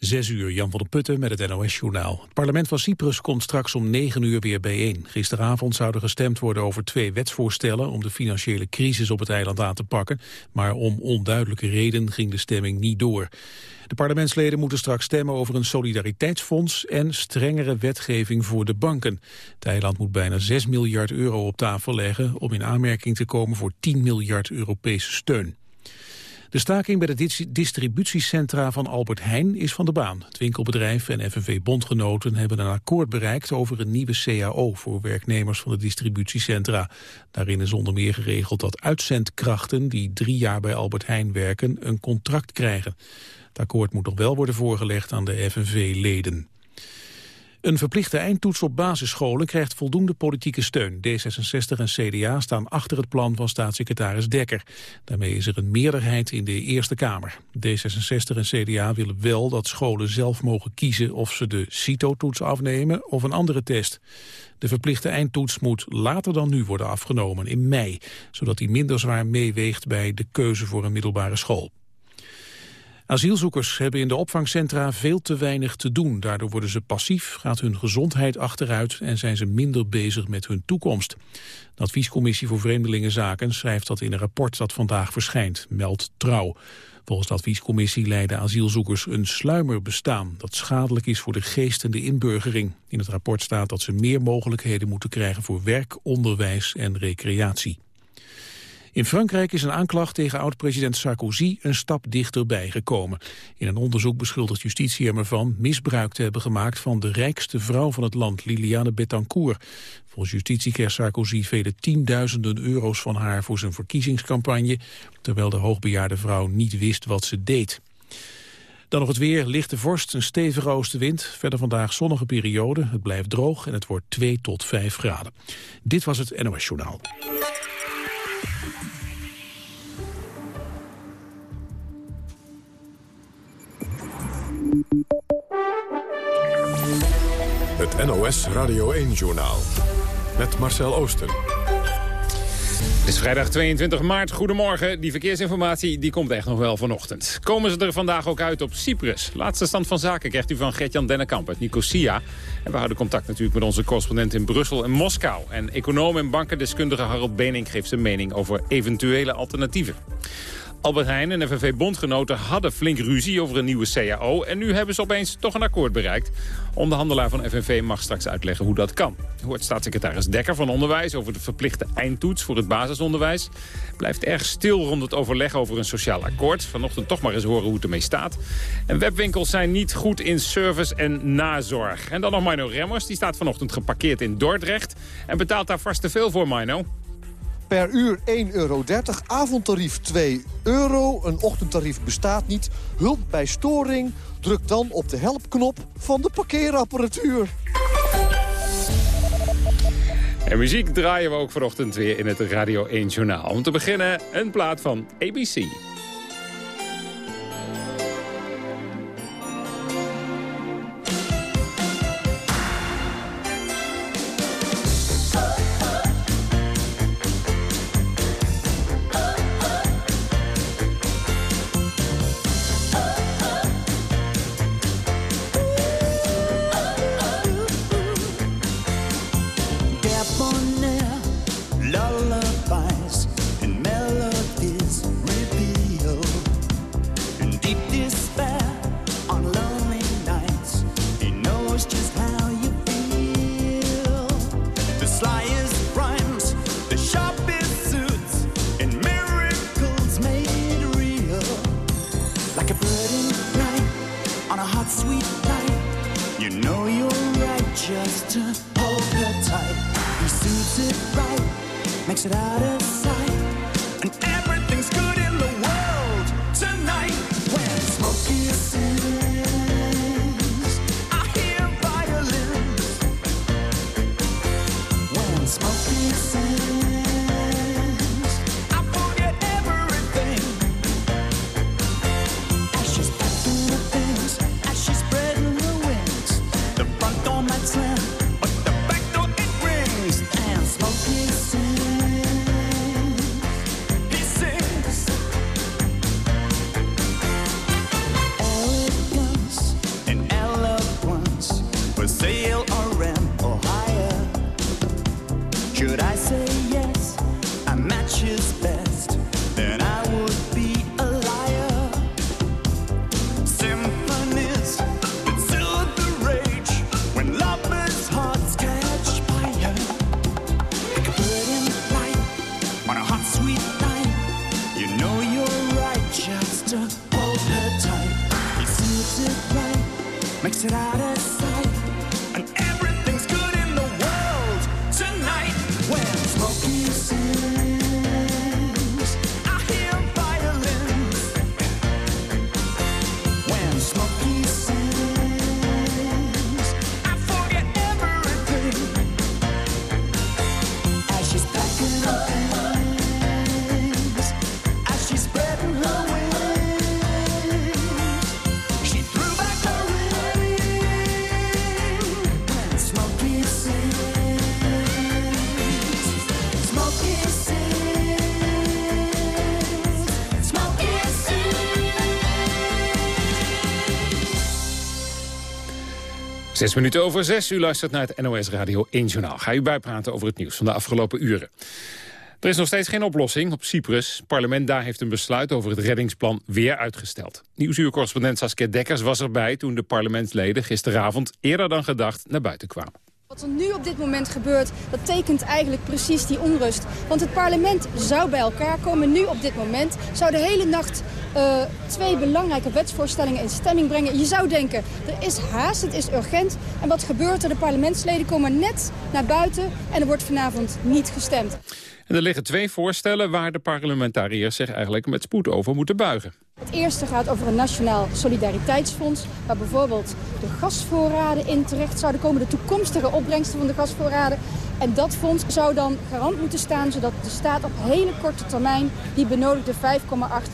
Zes uur, Jan van der Putten met het NOS-journaal. Het parlement van Cyprus komt straks om negen uur weer bijeen. Gisteravond zou er gestemd worden over twee wetsvoorstellen... om de financiële crisis op het eiland aan te pakken. Maar om onduidelijke reden ging de stemming niet door. De parlementsleden moeten straks stemmen over een solidariteitsfonds... en strengere wetgeving voor de banken. Het eiland moet bijna 6 miljard euro op tafel leggen... om in aanmerking te komen voor 10 miljard Europese steun. De staking bij de distributiecentra van Albert Heijn is van de baan. Het winkelbedrijf en FNV-bondgenoten hebben een akkoord bereikt over een nieuwe CAO voor werknemers van de distributiecentra. Daarin is onder meer geregeld dat uitzendkrachten die drie jaar bij Albert Heijn werken een contract krijgen. Het akkoord moet nog wel worden voorgelegd aan de FNV-leden. Een verplichte eindtoets op basisscholen krijgt voldoende politieke steun. D66 en CDA staan achter het plan van staatssecretaris Dekker. Daarmee is er een meerderheid in de Eerste Kamer. D66 en CDA willen wel dat scholen zelf mogen kiezen of ze de CITO-toets afnemen of een andere test. De verplichte eindtoets moet later dan nu worden afgenomen, in mei, zodat die minder zwaar meeweegt bij de keuze voor een middelbare school. Asielzoekers hebben in de opvangcentra veel te weinig te doen. Daardoor worden ze passief, gaat hun gezondheid achteruit en zijn ze minder bezig met hun toekomst. De adviescommissie voor Vreemdelingenzaken schrijft dat in een rapport dat vandaag verschijnt, meldt Trouw. Volgens de adviescommissie leiden asielzoekers een sluimerbestaan dat schadelijk is voor de geest en de inburgering. In het rapport staat dat ze meer mogelijkheden moeten krijgen voor werk, onderwijs en recreatie. In Frankrijk is een aanklacht tegen oud-president Sarkozy een stap dichterbij gekomen. In een onderzoek beschuldigt justitie hem ervan misbruik te hebben gemaakt van de rijkste vrouw van het land, Liliane Bettencourt. Volgens justitie kreeg Sarkozy vele tienduizenden euro's van haar voor zijn verkiezingscampagne, terwijl de hoogbejaarde vrouw niet wist wat ze deed. Dan nog het weer, lichte vorst, een stevige oostenwind. Verder vandaag zonnige periode, het blijft droog en het wordt 2 tot 5 graden. Dit was het NOS Journaal. Het NOS Radio 1-journaal. Met Marcel Oosten. Het is vrijdag 22 maart. Goedemorgen. Die verkeersinformatie die komt echt nog wel vanochtend. Komen ze er vandaag ook uit op Cyprus? Laatste stand van zaken krijgt u van Gertjan Dennekamp uit Nicosia. En we houden contact natuurlijk met onze correspondent in Brussel en Moskou. En econoom en bankendeskundige Harold Benink geeft zijn mening over eventuele alternatieven. Albert Heijn en FNV-bondgenoten hadden flink ruzie over een nieuwe CAO... en nu hebben ze opeens toch een akkoord bereikt. Onderhandelaar van FNV mag straks uitleggen hoe dat kan. Hoort staatssecretaris Dekker van Onderwijs over de verplichte eindtoets voor het basisonderwijs. Blijft erg stil rond het overleg over een sociaal akkoord. Vanochtend toch maar eens horen hoe het ermee staat. En webwinkels zijn niet goed in service en nazorg. En dan nog Mino Remmers, die staat vanochtend geparkeerd in Dordrecht... en betaalt daar vast te veel voor, Mino. Per uur 1,30 euro. Avondtarief 2 euro. Een ochtendtarief bestaat niet. Hulp bij storing. Druk dan op de helpknop van de parkeerapparatuur. En muziek draaien we ook vanochtend weer in het Radio 1 Journaal. Om te beginnen een plaat van ABC. Zes minuten over zes. U luistert naar het NOS Radio 1 Journaal. Ga u bijpraten over het nieuws van de afgelopen uren. Er is nog steeds geen oplossing op Cyprus. Het parlement daar heeft een besluit over het reddingsplan weer uitgesteld. Nieuwsuurcorrespondent Saskia Dekkers was erbij toen de parlementsleden gisteravond eerder dan gedacht naar buiten kwamen. Wat er nu op dit moment gebeurt, dat tekent eigenlijk precies die onrust. Want het parlement zou bij elkaar komen, nu op dit moment. Zou de hele nacht eh, twee belangrijke wetsvoorstellingen in stemming brengen. Je zou denken, er is haast, het is urgent. En wat gebeurt er? De parlementsleden komen net naar buiten en er wordt vanavond niet gestemd. En er liggen twee voorstellen waar de parlementariërs zich eigenlijk met spoed over moeten buigen. Het eerste gaat over een nationaal solidariteitsfonds... waar bijvoorbeeld de gasvoorraden in terecht zouden komen... de toekomstige opbrengsten van de gasvoorraden. En dat fonds zou dan garant moeten staan... zodat de staat op hele korte termijn die benodigde 5,8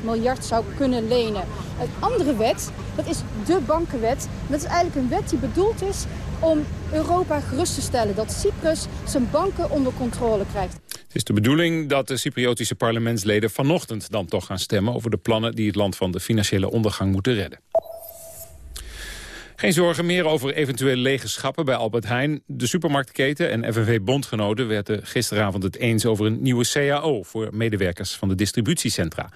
miljard zou kunnen lenen. Een andere wet, dat is de bankenwet. Dat is eigenlijk een wet die bedoeld is om Europa gerust te stellen... dat Cyprus zijn banken onder controle krijgt. Is de bedoeling dat de Cypriotische parlementsleden vanochtend dan toch gaan stemmen... over de plannen die het land van de financiële ondergang moeten redden. Geen zorgen meer over eventuele lege schappen bij Albert Heijn. De supermarktketen en FNV-bondgenoten werden gisteravond het eens over een nieuwe CAO... voor medewerkers van de distributiecentra.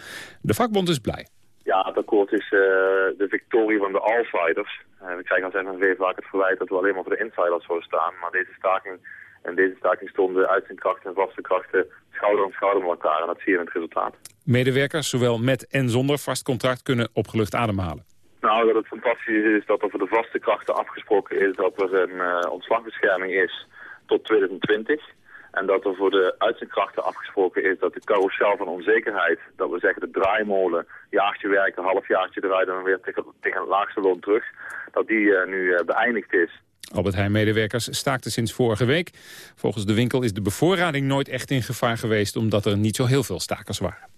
De vakbond is blij. Ja, het akkoord is uh, de victorie van de outsiders. Uh, we krijgen als FNV vaak het verwijt dat we alleen maar voor de insiders zouden staan. Maar deze staking en deze staking stonden uitzendkrachten en vaste krachten schouder aan schouder met elkaar. En dat zie je in het resultaat. Medewerkers, zowel met en zonder vast contract, kunnen opgelucht ademhalen. Nou, dat het fantastisch is dat er voor de vaste krachten afgesproken is dat er een uh, ontslagbescherming is tot 2020. En dat er voor de uitzendkrachten afgesproken is dat de carousel van onzekerheid, dat we zeggen de draaimolen, jaartje werken, halfjaartje eruit en dan weer tegen, tegen het laagste loon terug, dat die uh, nu uh, beëindigd is. Albert Heijn-medewerkers staakten sinds vorige week. Volgens de winkel is de bevoorrading nooit echt in gevaar geweest... omdat er niet zo heel veel stakers waren.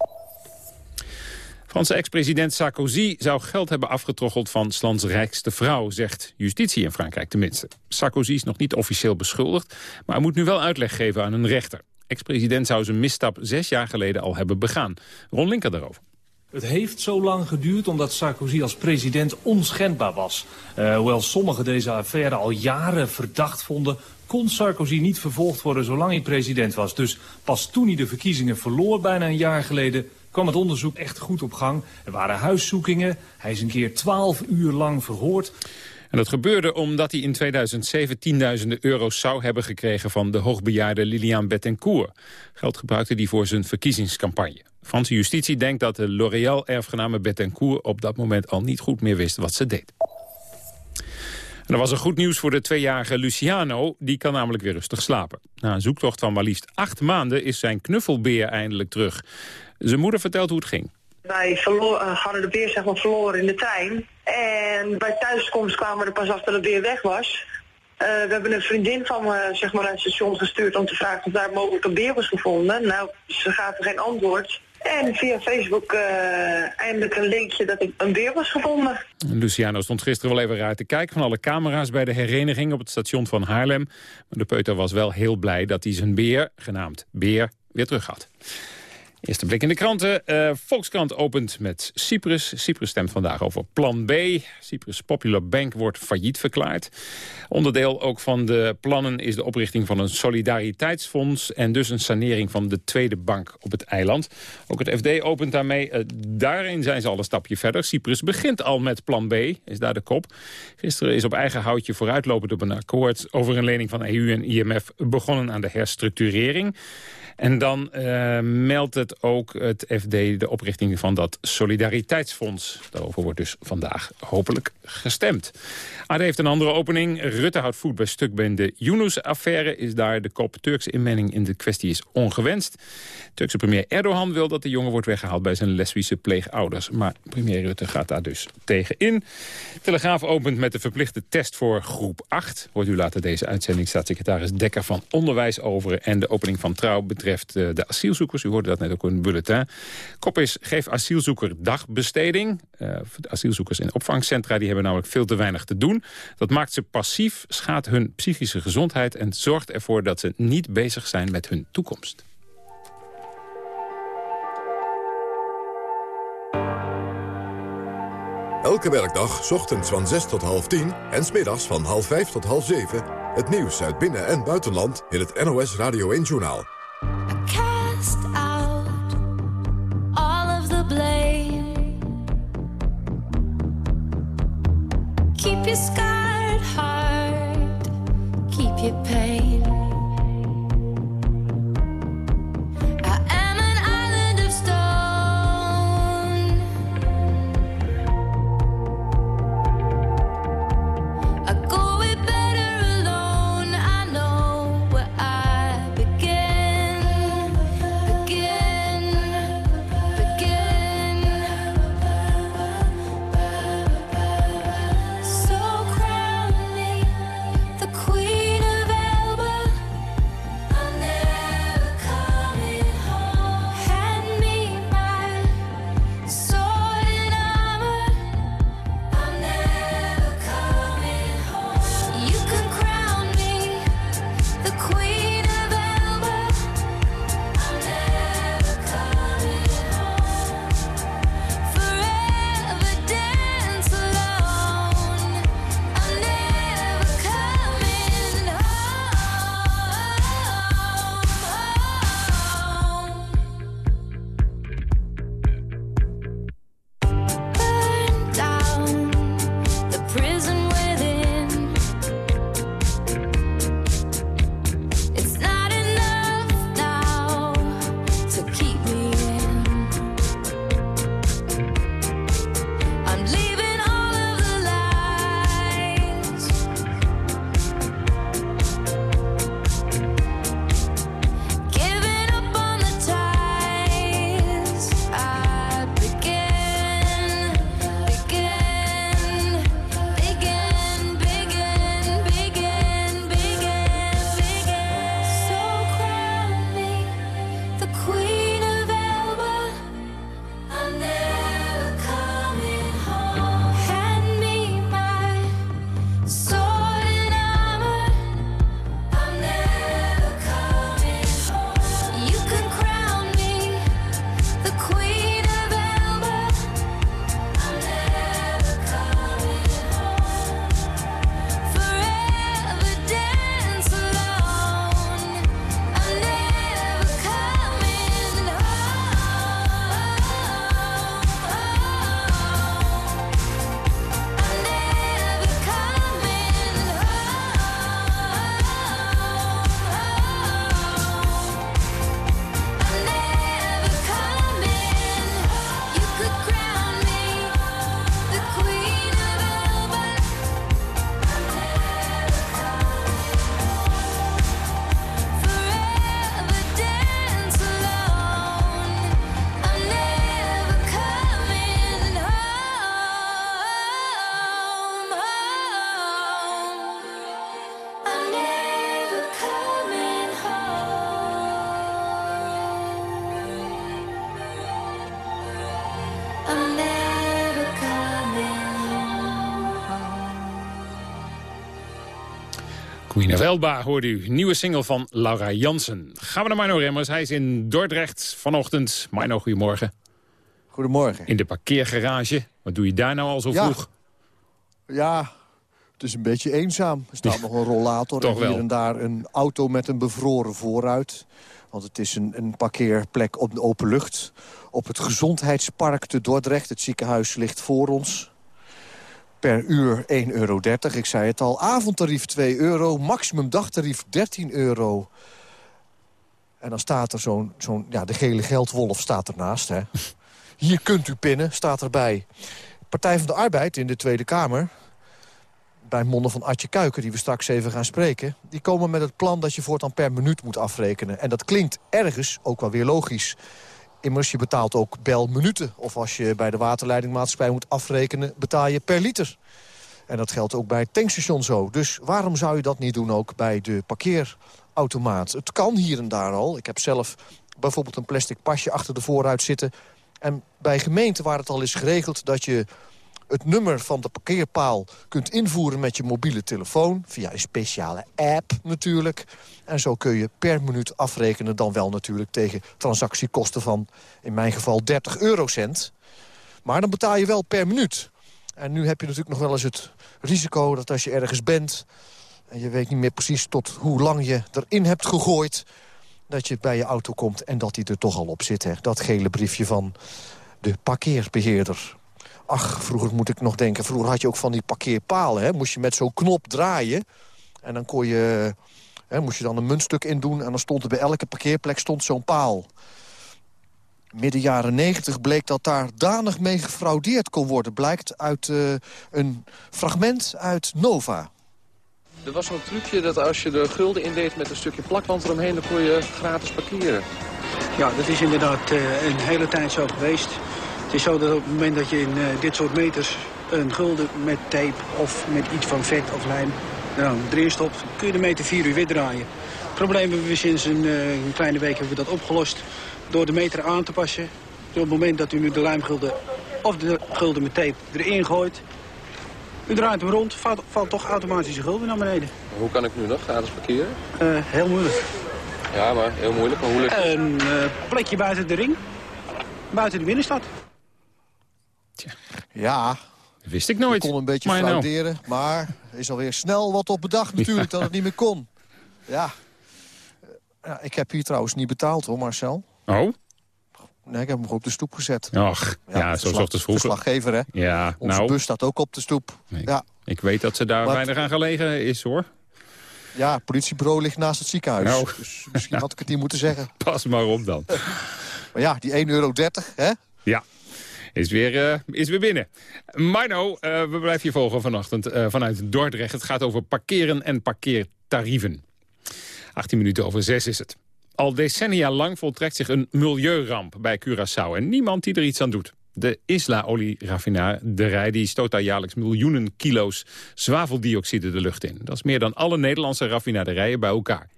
Franse ex-president Sarkozy zou geld hebben afgetroggeld van Slans rijkste vrouw, zegt justitie in Frankrijk tenminste. Sarkozy is nog niet officieel beschuldigd, maar hij moet nu wel uitleg geven aan een rechter. Ex-president zou zijn misstap zes jaar geleden al hebben begaan. Ron Linker daarover. Het heeft zo lang geduurd omdat Sarkozy als president onschendbaar was. Uh, hoewel sommigen deze affaire al jaren verdacht vonden... kon Sarkozy niet vervolgd worden zolang hij president was. Dus pas toen hij de verkiezingen verloor, bijna een jaar geleden... kwam het onderzoek echt goed op gang. Er waren huiszoekingen. Hij is een keer twaalf uur lang verhoord. En dat gebeurde omdat hij in 2007 tienduizenden euro's zou hebben gekregen... van de hoogbejaarde Liliane Bettencourt. Geld gebruikte hij voor zijn verkiezingscampagne. Franse justitie denkt dat de L'Oréal-erfgename Bettencourt... op dat moment al niet goed meer wist wat ze deed. En er was er goed nieuws voor de tweejarige Luciano. Die kan namelijk weer rustig slapen. Na een zoektocht van maar liefst acht maanden is zijn knuffelbeer eindelijk terug. Zijn moeder vertelt hoe het ging. Wij verloor, hadden de beer zeg maar, verloren in de trein. En bij thuiskomst kwamen we er pas achter dat de beer weg was. Uh, we hebben een vriendin van me zeg maar, naar het station gestuurd om te vragen of daar mogelijk een beer was gevonden. Nou, ze gaven geen antwoord. En via Facebook uh, eindelijk een linkje dat ik een beer was gevonden. Luciano stond gisteren wel even uit te kijken van alle camera's bij de hereniging op het station van Haarlem. Maar de peuter was wel heel blij dat hij zijn beer, genaamd Beer, weer terug had. Eerste blik in de kranten. Uh, Volkskrant opent met Cyprus. Cyprus stemt vandaag over plan B. Cyprus Popular Bank wordt failliet verklaard. Onderdeel ook van de plannen is de oprichting van een solidariteitsfonds... en dus een sanering van de tweede bank op het eiland. Ook het FD opent daarmee. Uh, daarin zijn ze al een stapje verder. Cyprus begint al met plan B, is daar de kop. Gisteren is op eigen houtje vooruitlopend op een akkoord... over een lening van EU en IMF begonnen aan de herstructurering... En dan uh, meldt het ook het FD de oprichting van dat Solidariteitsfonds. Daarover wordt dus vandaag hopelijk gestemd. AD heeft een andere opening. Rutte houdt voet bij stuk bij de Yunus-affaire. Is daar de kop Turkse inmenging in de kwestie is ongewenst. Turkse premier Erdogan wil dat de jongen wordt weggehaald bij zijn lesbische pleegouders. Maar premier Rutte gaat daar dus tegen in. Telegraaf opent met de verplichte test voor groep 8. Hoort u later deze uitzending staatssecretaris Dekker van Onderwijs over. En de opening van Trouw betreft eh, de asielzoekers. U hoorde dat net ook in een bulletin. Kop is, geef asielzoeker dagbesteding. Uh, asielzoekers in opvangcentra die hebben namelijk veel te weinig te doen. Dat maakt ze passief, schaadt hun psychische gezondheid... en zorgt ervoor dat ze niet bezig zijn met hun toekomst. Elke werkdag, ochtends van 6 tot half 10 en smiddags van half 5 tot half 7... het nieuws uit binnen- en buitenland in het NOS Radio 1-journaal. Queen of Elba hoorde u. Nieuwe single van Laura Jansen. Gaan we naar Mino Remmers. Hij is in Dordrecht vanochtend. Mino, goedemorgen. Goedemorgen. In de parkeergarage. Wat doe je daar nou al zo Ja. vroeg? Ja, het is een beetje eenzaam. Er staat nog een rollator Toch en hier wel. en daar een auto met een bevroren voorruit. Want het is een, een parkeerplek op de open lucht. Op het Gezondheidspark te Dordrecht. Het ziekenhuis ligt voor ons. Per uur 1,30 euro. Ik zei het al. Avondtarief 2 euro. Maximum dagtarief 13 euro. En dan staat er zo'n, zo'n ja, de gele geldwolf staat ernaast. Hè. Hier kunt u pinnen, staat erbij. Partij van de Arbeid in de Tweede Kamer... bij monden van Adje Kuiken, die we straks even gaan spreken... die komen met het plan dat je voortaan per minuut moet afrekenen. En dat klinkt ergens ook wel weer logisch. Immers, je betaalt ook belminuten. Of als je bij de waterleidingmaatschappij moet afrekenen... betaal je per liter. En dat geldt ook bij het tankstation zo. Dus waarom zou je dat niet doen ook bij de parkeerautomaat? Het kan hier en daar al. Ik heb zelf bijvoorbeeld een plastic pasje achter de voorruit zitten. En bij gemeenten waar het al is geregeld dat je het nummer van de parkeerpaal kunt invoeren met je mobiele telefoon. Via een speciale app natuurlijk. En zo kun je per minuut afrekenen dan wel natuurlijk tegen transactiekosten van in mijn geval 30 eurocent. Maar dan betaal je wel per minuut. En nu heb je natuurlijk nog wel eens het risico dat als je ergens bent... en je weet niet meer precies tot hoe lang je erin hebt gegooid... dat je bij je auto komt en dat die er toch al op zit. Hè? Dat gele briefje van de parkeerbeheerder. Ach, vroeger moet ik nog denken, vroeger had je ook van die parkeerpalen. Hè? Moest je met zo'n knop draaien en dan kon je... Hè, moest je dan een muntstuk in doen en dan stond er bij elke parkeerplek stond zo'n paal midden jaren negentig bleek dat daar danig mee gefraudeerd kon worden. Blijkt uit uh, een fragment uit Nova. Er was zo'n trucje dat als je de gulden indeed met een stukje plakband eromheen... dan kon je gratis parkeren. Ja, dat is inderdaad uh, een hele tijd zo geweest. Het is zo dat op het moment dat je in uh, dit soort meters een gulden met tape... of met iets van vet of lijm nou, erin stopt, kun je de meter vier uur weer draaien. Het probleem hebben we sinds een, een kleine week hebben we dat opgelost door de meter aan te passen. Dus op het moment dat u nu de lijmgulden of de gulden met tape erin gooit... u draait hem rond, valt, valt toch automatisch de gulden naar beneden. Hoe kan ik nu nog gratis parkeren? Uh, heel moeilijk. Ja, maar heel moeilijk. Maar hoe lukt het? Een uh, plekje buiten de ring. Buiten de binnenstad. Ja, Wist ik nooit. Ik kon een beetje maar frauderen, nou. maar er is alweer snel wat op bedacht natuurlijk ja. dat het niet meer kon. Ja. ja. Ik heb hier trouwens niet betaald hoor, Marcel. Oh? Nee, ik heb hem op de stoep gezet. Ach, ja, ja zo zocht het vroeger. Verslaggever, hè? Ja, Onze nou, bus staat ook op de stoep. Nee, ja. Ik weet dat ze daar weinig aan gelegen is, hoor. Ja, het politiebureau ligt naast het ziekenhuis. Nou. Dus misschien had ik het niet moeten zeggen. Pas maar op dan. Maar ja, die 1,30 euro, hè? Ja. Is weer, uh, is weer binnen. Marno, uh, we blijven je volgen vanochtend uh, vanuit Dordrecht. Het gaat over parkeren en parkeertarieven. 18 minuten over 6 is het. Al decennia lang voltrekt zich een milieuramp bij Curaçao... en niemand die er iets aan doet. De Isla-olieraffinaderij die stoot daar jaarlijks miljoenen kilo's zwaveldioxide de lucht in. Dat is meer dan alle Nederlandse raffinaderijen bij elkaar.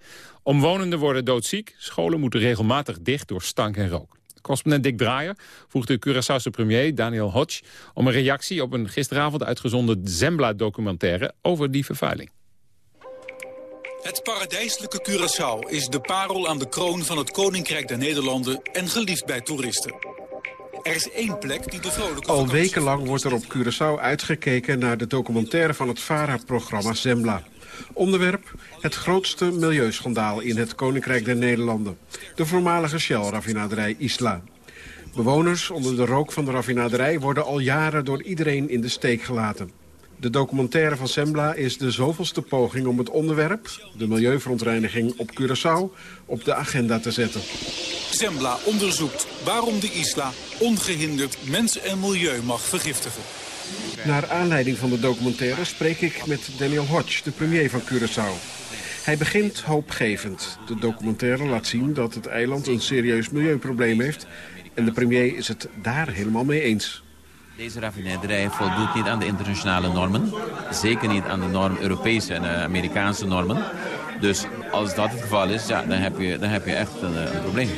Omwonenden worden doodziek, scholen moeten regelmatig dicht door stank en rook. Correspondent Dick Draaier vroeg de Curaçaose premier Daniel Hodge... om een reactie op een gisteravond uitgezonden Zembla-documentaire over die vervuiling. Het paradijselijke Curaçao is de parel aan de kroon van het Koninkrijk der Nederlanden en geliefd bij toeristen. Er is één plek die de vrolijke... Al wekenlang wordt er op Curaçao uitgekeken naar de documentaire van het VARA-programma Zembla. Onderwerp, het grootste milieuschandaal in het Koninkrijk der Nederlanden. De voormalige Shell-raffinaderij Isla. Bewoners onder de rook van de raffinaderij worden al jaren door iedereen in de steek gelaten. De documentaire van Sembla is de zoveelste poging om het onderwerp... de milieuverontreiniging op Curaçao op de agenda te zetten. Sembla onderzoekt waarom de Isla ongehinderd mens en milieu mag vergiftigen. Naar aanleiding van de documentaire spreek ik met Daniel Hodge, de premier van Curaçao. Hij begint hoopgevend. De documentaire laat zien dat het eiland een serieus milieuprobleem heeft... en de premier is het daar helemaal mee eens. Deze raffinaderij voldoet niet aan de internationale normen. Zeker niet aan de norm Europese en Amerikaanse normen. Dus als dat het geval is, ja, dan, heb je, dan heb je echt een, een probleem.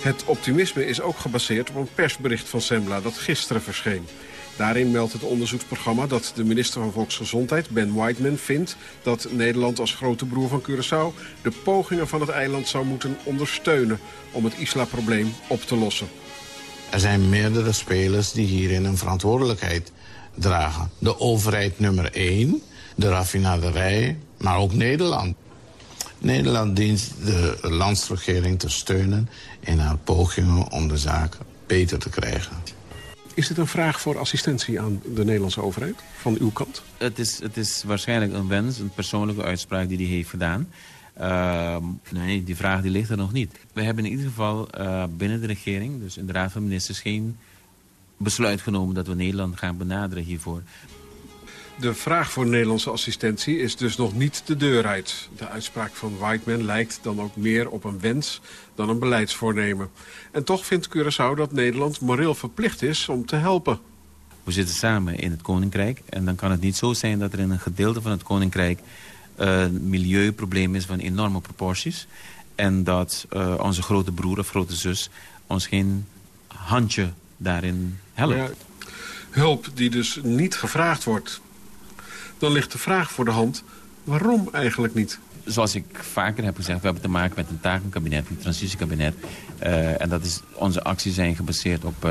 Het optimisme is ook gebaseerd op een persbericht van Sembla dat gisteren verscheen. Daarin meldt het onderzoeksprogramma dat de minister van Volksgezondheid, Ben Whiteman, vindt dat Nederland als grote broer van Curaçao de pogingen van het eiland zou moeten ondersteunen om het Isla-probleem op te lossen. Er zijn meerdere spelers die hierin een verantwoordelijkheid dragen. De overheid nummer één, de raffinaderij, maar ook Nederland. Nederland dient de landsregering te steunen in haar pogingen om de zaak beter te krijgen. Is dit een vraag voor assistentie aan de Nederlandse overheid? Van uw kant? Het is, het is waarschijnlijk een wens, een persoonlijke uitspraak die hij heeft gedaan. Uh, nee, die vraag die ligt er nog niet. We hebben in ieder geval uh, binnen de regering, dus in de Raad van Ministers... geen besluit genomen dat we Nederland gaan benaderen hiervoor. De vraag voor Nederlandse assistentie is dus nog niet de deur uit. De uitspraak van Whiteman lijkt dan ook meer op een wens dan een beleidsvoornemen. En toch vindt Curaçao dat Nederland moreel verplicht is om te helpen. We zitten samen in het Koninkrijk en dan kan het niet zo zijn dat er in een gedeelte van het Koninkrijk een milieuprobleem is van enorme proporties. En dat uh, onze grote broer of grote zus ons geen handje daarin helpt. Ja, hulp die dus niet gevraagd wordt. Dan ligt de vraag voor de hand, waarom eigenlijk niet? Zoals ik vaker heb gezegd, we hebben te maken met een takenkabinet, een transitiekabinet. Uh, en dat is, onze acties zijn gebaseerd op uh,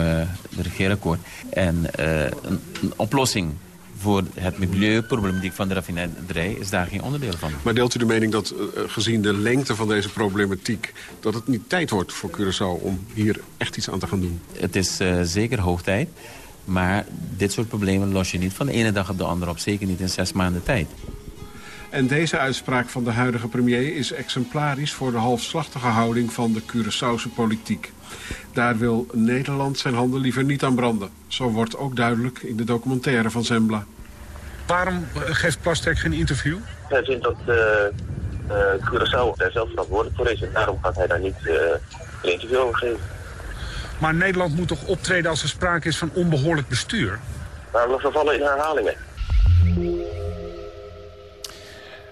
de regeerakkoord. En uh, een, een oplossing voor het milieuproblematiek van de raffinaderij is daar geen onderdeel van. Maar deelt u de mening dat gezien de lengte van deze problematiek... dat het niet tijd wordt voor Curaçao om hier echt iets aan te gaan doen? Het is uh, zeker hoog tijd. Maar dit soort problemen los je niet van de ene dag op de andere op. Zeker niet in zes maanden tijd. En deze uitspraak van de huidige premier is exemplarisch... voor de halfslachtige houding van de Curaçaose politiek. Daar wil Nederland zijn handen liever niet aan branden. Zo wordt ook duidelijk in de documentaire van Zembla. Waarom geeft Plasterk geen interview? Hij vindt dat uh, uh, Curaçao daar zelf verantwoordelijk voor is. En daarom gaat hij daar niet uh, een interview over geven. Maar Nederland moet toch optreden als er sprake is van onbehoorlijk bestuur? Nou, we vervallen in herhalingen.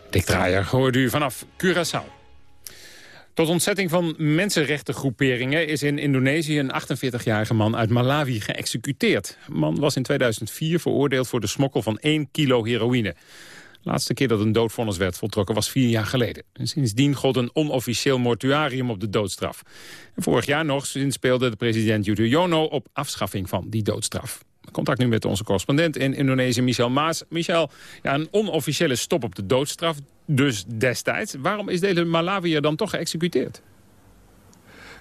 Dick Draaier hoorde u vanaf Curaçao. Tot ontzetting van mensenrechtengroeperingen is in Indonesië een 48-jarige man uit Malawi geëxecuteerd. De man was in 2004 veroordeeld voor de smokkel van 1 kilo heroïne. De laatste keer dat een doodvonnis werd voltrokken was vier jaar geleden. En sindsdien gold een onofficieel mortuarium op de doodstraf. En vorig jaar nog speelde de president Yudhoyono op afschaffing van die doodstraf. Contact nu met onze correspondent in Indonesië, Michel Maas. Michel, ja, een onofficiële stop op de doodstraf, dus destijds. Waarom is deze Malawiër dan toch geëxecuteerd?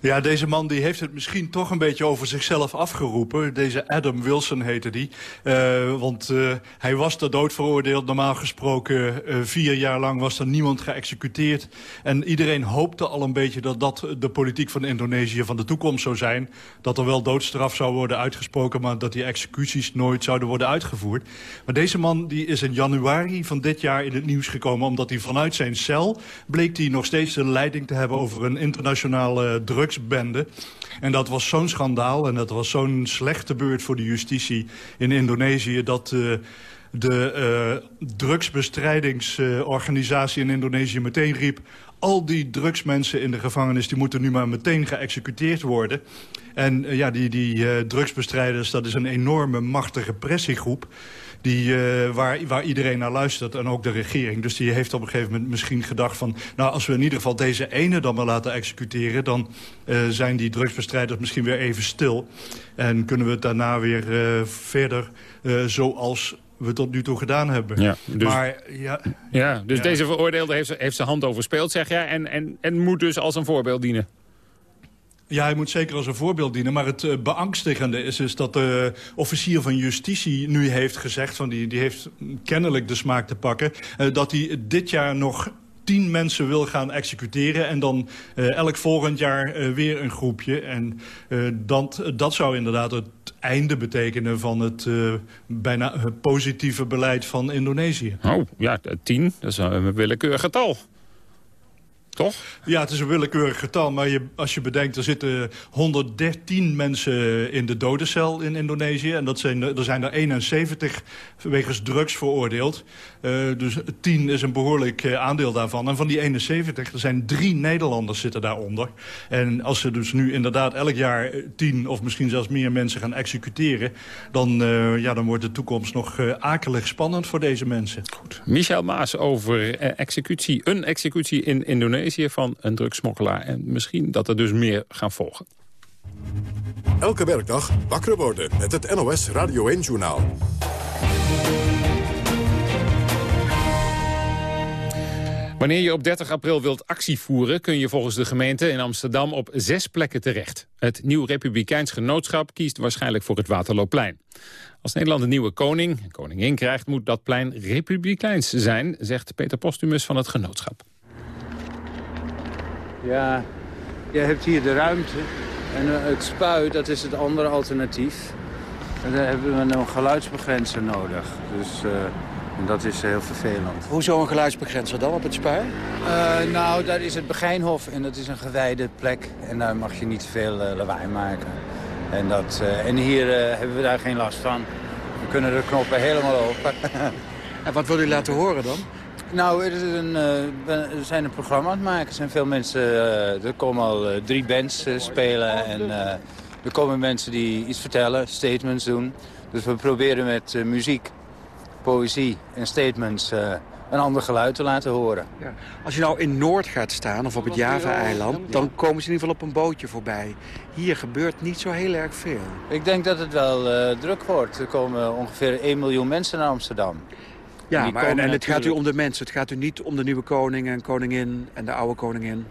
Ja, deze man die heeft het misschien toch een beetje over zichzelf afgeroepen. Deze Adam Wilson heette die. Uh, want uh, hij was ter dood veroordeeld. Normaal gesproken uh, vier jaar lang was er niemand geëxecuteerd. En iedereen hoopte al een beetje dat dat de politiek van Indonesië van de toekomst zou zijn. Dat er wel doodstraf zou worden uitgesproken, maar dat die executies nooit zouden worden uitgevoerd. Maar deze man die is in januari van dit jaar in het nieuws gekomen... omdat hij vanuit zijn cel bleek hij nog steeds de leiding te hebben over een internationale druk En dat was zo'n schandaal en dat was zo'n slechte beurt voor de justitie in Indonesië... dat uh, de uh, drugsbestrijdingsorganisatie in Indonesië meteen riep... al die drugsmensen in de gevangenis die moeten nu maar meteen geëxecuteerd worden. En uh, ja, die, die drugsbestrijders, dat is een enorme machtige pressiegroep die, uh, waar, waar iedereen naar luistert en ook de regering. Dus die heeft op een gegeven moment misschien gedacht van... nou, als we in ieder geval deze ene dan maar laten executeren... dan uh, zijn die drugsbestrijders misschien weer even stil. En kunnen we het daarna weer uh, verder zoals we tot nu toe gedaan hebben. Ja, dus, maar, ja, ja, dus ja. deze veroordeelde heeft, heeft zijn hand overspeeld, zeg jij... En, en, en moet dus als een voorbeeld dienen. Ja, hij moet zeker als een voorbeeld dienen. Maar het uh, beangstigende is, is dat de officier van justitie nu heeft gezegd... Van die, die heeft kennelijk de smaak te pakken... Uh, dat hij dit jaar nog tien mensen wil gaan executeren... en dan uh, elk volgend jaar weer een groepje. En dat, dat zou inderdaad het einde betekenen van het bijna positieve beleid van Indonesië. Oh, ja, tien, dat is een willekeurig getal. Toch? Ja, het is een willekeurig getal. Maar je, als je bedenkt, er zitten 113 mensen in de dodencel in Indonesië. En dat zijn, er zijn er 71 wegens drugs veroordeeld. Uh, dus 10 is een behoorlijk uh, aandeel daarvan. En van die 71, er zijn drie Nederlanders zitten daaronder. En als ze dus nu inderdaad elk jaar 10 of misschien zelfs meer mensen gaan executeren... dan, uh, ja, dan wordt de toekomst nog akelig spannend voor deze mensen. Goed. Michel Maas over executie, een executie in Indonesië van een drugsmokkelaar. En misschien dat er dus meer gaan volgen. Elke werkdag wakker worden met het NOS Radio 1-journaal. Wanneer je op 30 april wilt actie voeren... kun je volgens de gemeente in Amsterdam op zes plekken terecht. Het Nieuw Republikeins Genootschap kiest waarschijnlijk voor het Waterloopplein. Als Nederland een nieuwe koning, koningin krijgt... moet dat plein republikeins zijn, zegt Peter Postumus van het genootschap. Ja, je hebt hier de ruimte. En eh, het spui, dat is het andere alternatief. En dan hebben we een geluidsbegrenzer nodig. Dus eh, en dat is heel vervelend. Hoezo een geluidsbegrenzer dan op het spui? Eh, nou, daar is het Begijnhof en dat is een gewijde plek. En daar mag je niet veel lawaai maken. En, dat, en hier hebben we daar geen last van. We kunnen de knoppen helemaal open. en wat wil u laten horen dan? Nou, er, is een, eh, we zijn een programma aan het maken. Er zijn veel mensen, eh, er komen al eh, drie bands spelen. En eh, er komen mensen die iets vertellen, statements doen. Dus we proberen met muziek, poëzie en statements eh, een ander geluid te laten horen. Ja. Als je nou in Noord gaat staan of op het Java-eiland... dan komen ze in ieder geval op een bootje voorbij. Hier gebeurt niet zo heel erg veel. Ik denk dat het wel eh, druk wordt. Er komen ongeveer 1 miljoen mensen naar Amsterdam. Ja, maar en, het gaat u om de mensen. Het gaat u niet om de nieuwe koning en koningin en de oude koningin.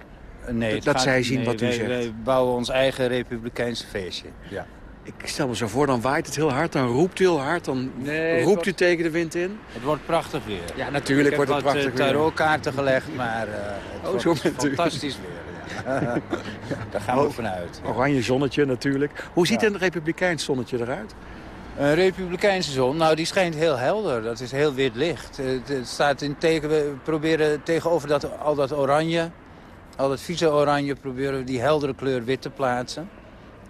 Nee, dat het dat gaat- zij zien nee, wat u wij, zegt. Wij bouwen ons eigen republikeinse feestje. Ja. Ik stel me zo voor, dan waait het heel hard, dan roept u heel hard... dan Nee, roept wordt- u tegen de wind in. Het wordt prachtig weer. Ja, natuurlijk wordt het Ik heb prachtig wat weer. eh, tarotkaarten gelegd, maar eh, het Oh, wordt u. fantastisch weer. Ja. Daar gaan we Oh, vanuit. Oranje zonnetje natuurlijk. Hoe ziet Ja. een republikeins zonnetje eruit? Een republikeinse zon, nou die schijnt heel helder. Dat is heel wit licht. Het, het staat in teken, we proberen tegenover dat, al dat oranje, al dat vieze oranje, proberen we die heldere kleur wit te plaatsen.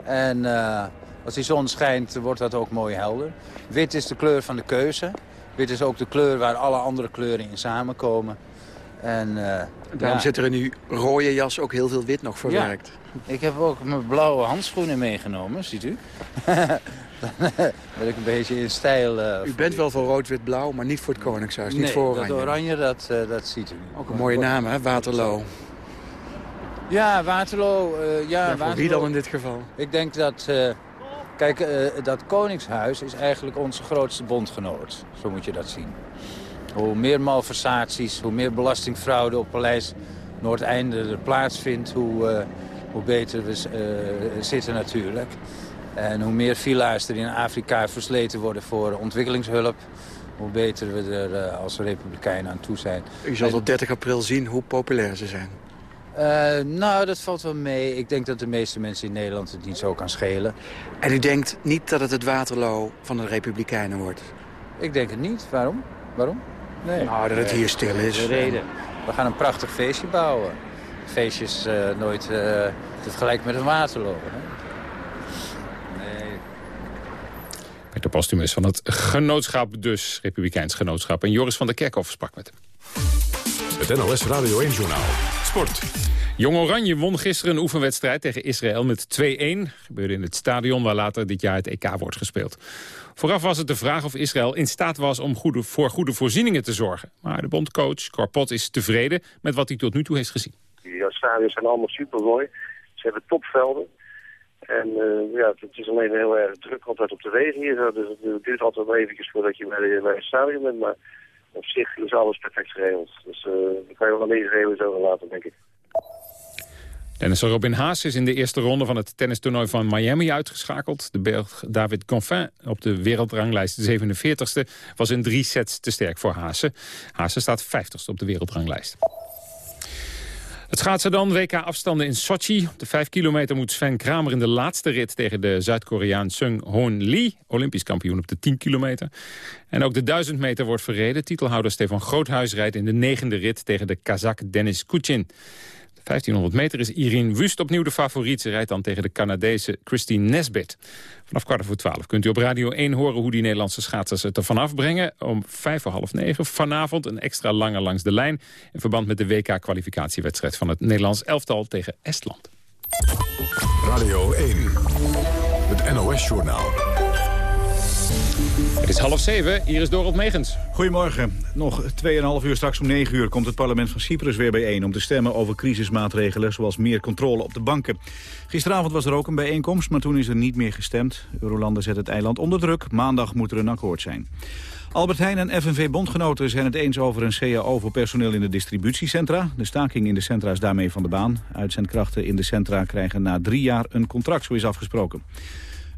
En eh, als die zon schijnt, wordt dat ook mooi helder. Wit is de kleur van de keuze. Wit is ook de kleur waar alle andere kleuren in samenkomen. En, eh, Daarom ja. zit er in uw rode jas ook heel veel wit nog verwerkt. Ik heb ook mijn blauwe handschoenen meegenomen, ziet u. Dan ben ik een beetje in stijl. eh, U bent wel voor rood-wit-blauw, maar niet voor het Koningshuis, niet nee, voor dat oranje. oranje, dat, eh, dat ziet u niet. Ook een mooie naam, hè? Waterloo. Ja, Waterloo. eh, ja, Ja, voor Waterloo. wie dan in dit geval? Ik denk dat... eh, kijk, eh, dat Koningshuis is eigenlijk onze grootste bondgenoot. Zo moet je dat zien. Hoe meer malversaties, hoe meer belastingfraude op Paleis Noordeinde er plaatsvindt... hoe, eh, hoe beter we eh, zitten natuurlijk. En hoe meer villa's er in Afrika versleten worden voor ontwikkelingshulp... hoe beter we er eh, als republikein aan toe zijn. U zult op 30 april zien hoe populair ze zijn. Eh, nou, dat valt wel mee. Ik denk dat de meeste mensen in Nederland het niet zo kan schelen. En u denkt niet dat het het Waterloo van de Republikeinen wordt? Ik denk het niet. Waarom? Waarom? Nee. Nou, dat het hier stil is. De reden. We gaan een prachtig feestje bouwen. Feestjes eh, nooit te vergelijken met een waterloo. Hè? Nee. Peter Postumus van het genootschap dus, Republikeins Genootschap. En Joris van der Kerkhoff sprak met hem. Het NOS Radio 1 Journaal. Sport. Jong Oranje won gisteren een oefenwedstrijd tegen Israël met 2-1. Gebeurde in het stadion waar later dit jaar het EK wordt gespeeld. Vooraf was het de vraag of Israël in staat was om goede, voor goede voorzieningen te zorgen. Maar de bondcoach Corpot is tevreden met wat hij tot nu toe heeft gezien. Die stadions zijn allemaal super mooi. Ze hebben topvelden. En eh, ja, het is alleen heel erg druk altijd op de wegen hier. Dus het duurt altijd wel eventjes voordat je bij, bij het stadion bent. Maar op zich is alles perfect geregeld. Dus eh dan kan je wel een regelen zo laten, denk ik. Tennisser Robin Haas is in de eerste ronde van het tennistoernooi van Miami uitgeschakeld. De Belg David Confin op de wereldranglijst de 47ste was in drie sets te sterk voor Haase. Haase staat 50ste op de wereldranglijst. Het schaatsen dan, WK afstanden in Sochi. Op de 5 kilometer moet Sven Kramer in de laatste rit tegen de Zuid-Koreaan Sung Hoon Lee. Olympisch kampioen op de 10 kilometer. En ook de 1000 meter wordt verreden. Titelhouder Stefan Groothuis rijdt in de negende rit tegen de Kazak Dennis Kuchin. De 1500 meter is Irene Wust opnieuw de favoriet. Ze rijdt dan tegen de Canadese Christine Nesbit. Vanaf kwart voor twaalf kunt u op Radio 1 horen hoe die Nederlandse schaatsers het ervan afbrengen. Om vijf voor half negen vanavond een extra lange langs de lijn... in verband met de WK-kwalificatiewedstrijd van het Nederlands elftal tegen Estland. Radio 1. Het NOS Journaal. Het is half zeven, hier is Dorot Megens. Goedemorgen. Nog 2,5 uur straks om 9 uur komt het parlement van Cyprus weer bijeen... om te stemmen over crisismaatregelen zoals meer controle op de banken. Gisteravond was er ook een bijeenkomst, maar toen is er niet meer gestemd. Eurolanden zet het eiland onder druk. Maandag moet er een akkoord zijn. Albert Heijn en FNV-bondgenoten zijn het eens over een CAO voor personeel in de distributiecentra. De staking in de centra is daarmee van de baan. Uitzendkrachten in de centra krijgen na drie jaar een contract, zo is afgesproken.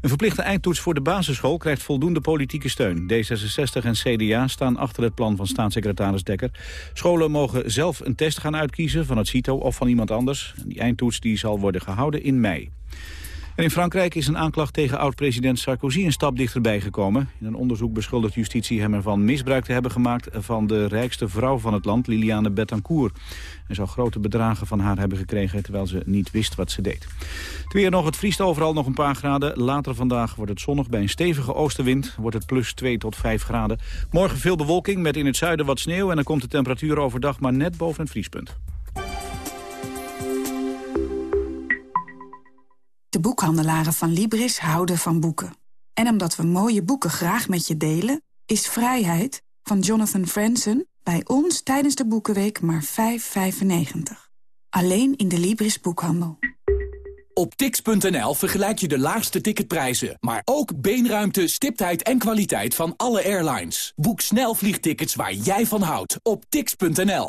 Een verplichte eindtoets voor de basisschool krijgt voldoende politieke steun. D66 en CDA staan achter het plan van staatssecretaris Dekker. Scholen mogen zelf een test gaan uitkiezen van het CITO of van iemand anders. Die eindtoets die zal worden gehouden in mei. En in Frankrijk is een aanklacht tegen oud-president Sarkozy een stap dichterbij gekomen. In een onderzoek beschuldigt justitie hem ervan misbruik te hebben gemaakt van de rijkste vrouw van het land, Liliane Bettencourt. Hij zou grote bedragen van haar hebben gekregen terwijl ze niet wist wat ze deed. Het weer nog, het vriest overal nog een paar graden. Later vandaag wordt het zonnig bij een stevige oostenwind. Wordt het plus 2 tot 5 graden. Morgen veel bewolking met in het zuiden wat sneeuw. En dan komt de temperatuur overdag maar net boven het vriespunt. De boekhandelaren van Libris houden van boeken. En omdat we mooie boeken graag met je delen... is Vrijheid van Jonathan Franzen bij ons tijdens de Boekenweek maar 5,95. Alleen in de Libris boekhandel. Op tix.nl vergelijk je de laagste ticketprijzen, maar ook beenruimte, stiptheid en kwaliteit van alle airlines. Boek snel vliegtickets waar jij van houdt op tix.nl.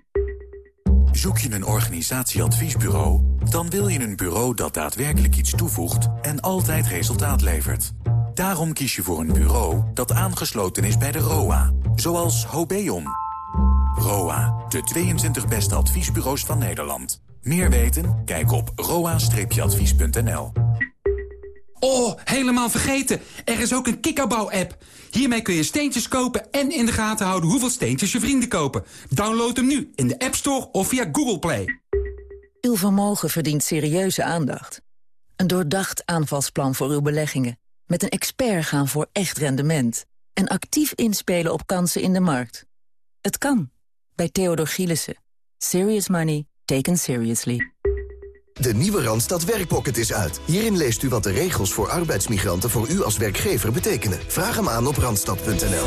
Zoek je een organisatieadviesbureau? Dan wil je een bureau dat daadwerkelijk iets toevoegt en altijd resultaat levert. Daarom kies je voor een bureau dat aangesloten is bij de ROA, zoals Hobeon. ROA, de 22 beste adviesbureaus van Nederland. Meer weten? Kijk op roa-advies.nl. Oh, helemaal vergeten. Er is ook een kikkerbouw-app. Hiermee kun je steentjes kopen en in de gaten houden hoeveel steentjes je vrienden kopen. Download hem nu in de App Store of via Google Play. Uw vermogen verdient serieuze aandacht. Een doordacht aanvalsplan voor uw beleggingen. Met een expert gaan voor echt rendement. En actief inspelen op kansen in de markt. Het kan. Bij Theodor Gielissen. Serious money taken seriously. De nieuwe Randstad Werkpocket is uit. Hierin leest u wat de regels voor arbeidsmigranten voor u als werkgever betekenen. Vraag hem aan op randstad.nl.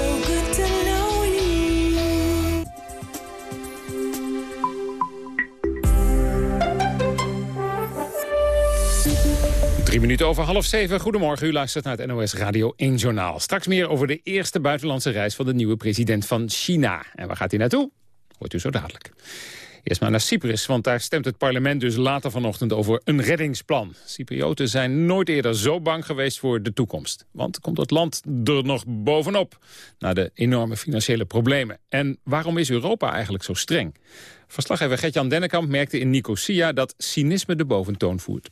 Drie minuten over half zeven. Goedemorgen, u luistert naar het NOS Radio 1 Journaal. Straks meer over de eerste buitenlandse reis van de nieuwe president van China. En waar gaat hij naartoe? Hoort u zo dadelijk. Eerst maar naar Cyprus, want daar stemt het parlement dus later vanochtend over een reddingsplan. Cyprioten zijn nooit eerder zo bang geweest voor de toekomst. Want komt het land er nog bovenop na de enorme financiële problemen? En waarom is Europa eigenlijk zo streng? Verslaggever Gertjan Dennekamp merkte in Nicosia dat cynisme de boventoon voert.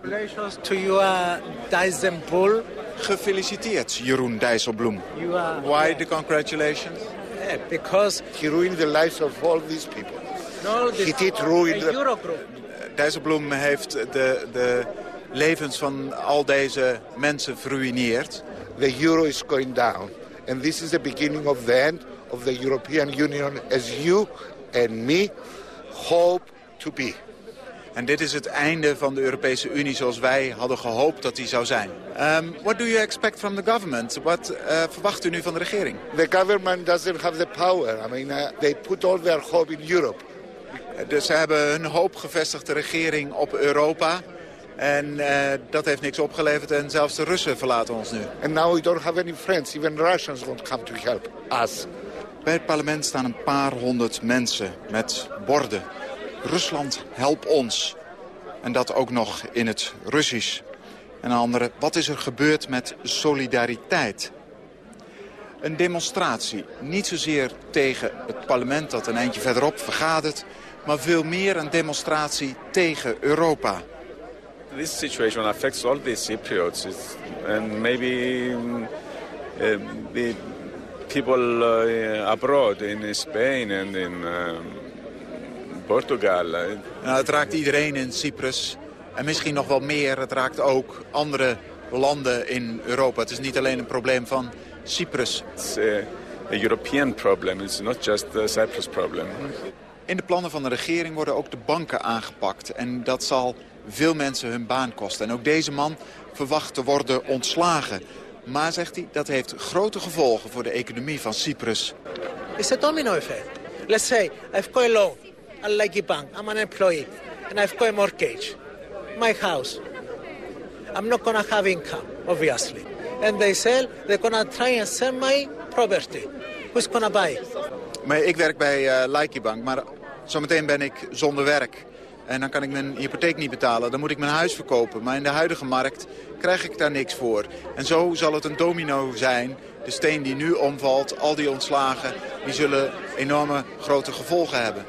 Congratulations to you, uh, Dijsselbloem. Gefeliciteerd, Jeroen Dijsselbloem. You are, Why the congratulations? Yeah, because He ruined the lives of all these people. A the... Eurogroup. Dijsselbloem heeft de, de levens van al deze mensen verruineerd. The euro is going down. And this is the beginning of the end of the European Union as you and me hope to be. En dit is het einde van de Europese Unie zoals wij hadden gehoopt dat die zou zijn. Um, what do you expect from the government? Wat uh, verwacht u nu van de regering? The government doesn't have the power. I mean, uh, they put all their hope in Europe. Dus ze hebben hun hoop gevestigd, de regering, op Europa. En uh, dat heeft niks opgeleverd en zelfs de Russen verlaten ons nu. And now we don't have any friends. Even Russians won't come to help us. Bij het parlement staan een paar honderd mensen met borden. Rusland, help ons. En dat ook nog in het Russisch. En een andere, wat is er gebeurd met solidariteit? Een demonstratie, niet zozeer tegen het parlement dat een eindje verderop vergadert... maar veel meer een demonstratie tegen Europa. This situation affects all the Cypriots, It's- and maybe um, uh, the people uh, abroad in Spain and in um, Portugal. Nou, het raakt iedereen in Cyprus. En misschien nog wel meer. Het raakt ook andere landen in Europa. Het is niet alleen een probleem van Cyprus. It's a, a European problem. It's not just a Cyprus problem. In de plannen van de regering worden ook de banken aangepakt. En dat zal veel mensen hun baan kosten. En ook deze man verwacht te worden ontslagen. Maar, zegt hij, dat heeft grote gevolgen voor de economie van Cyprus. It's a domino effect. Let's say I've got a loan, unlike a bank. I'm an employee, and I've got a mortgage. My house. I'm not gonna have income, obviously. And they sell, they're gonna try and sell my property. Who's gonna buy? Maar ik werk bij uh, Bank, maar zometeen ben ik zonder werk. En dan kan ik mijn hypotheek niet betalen. Dan moet ik mijn huis verkopen. Maar in de huidige markt krijg ik daar niks voor. En zo zal het een domino zijn. De steen die nu omvalt, al die ontslagen... die zullen enorme grote gevolgen hebben.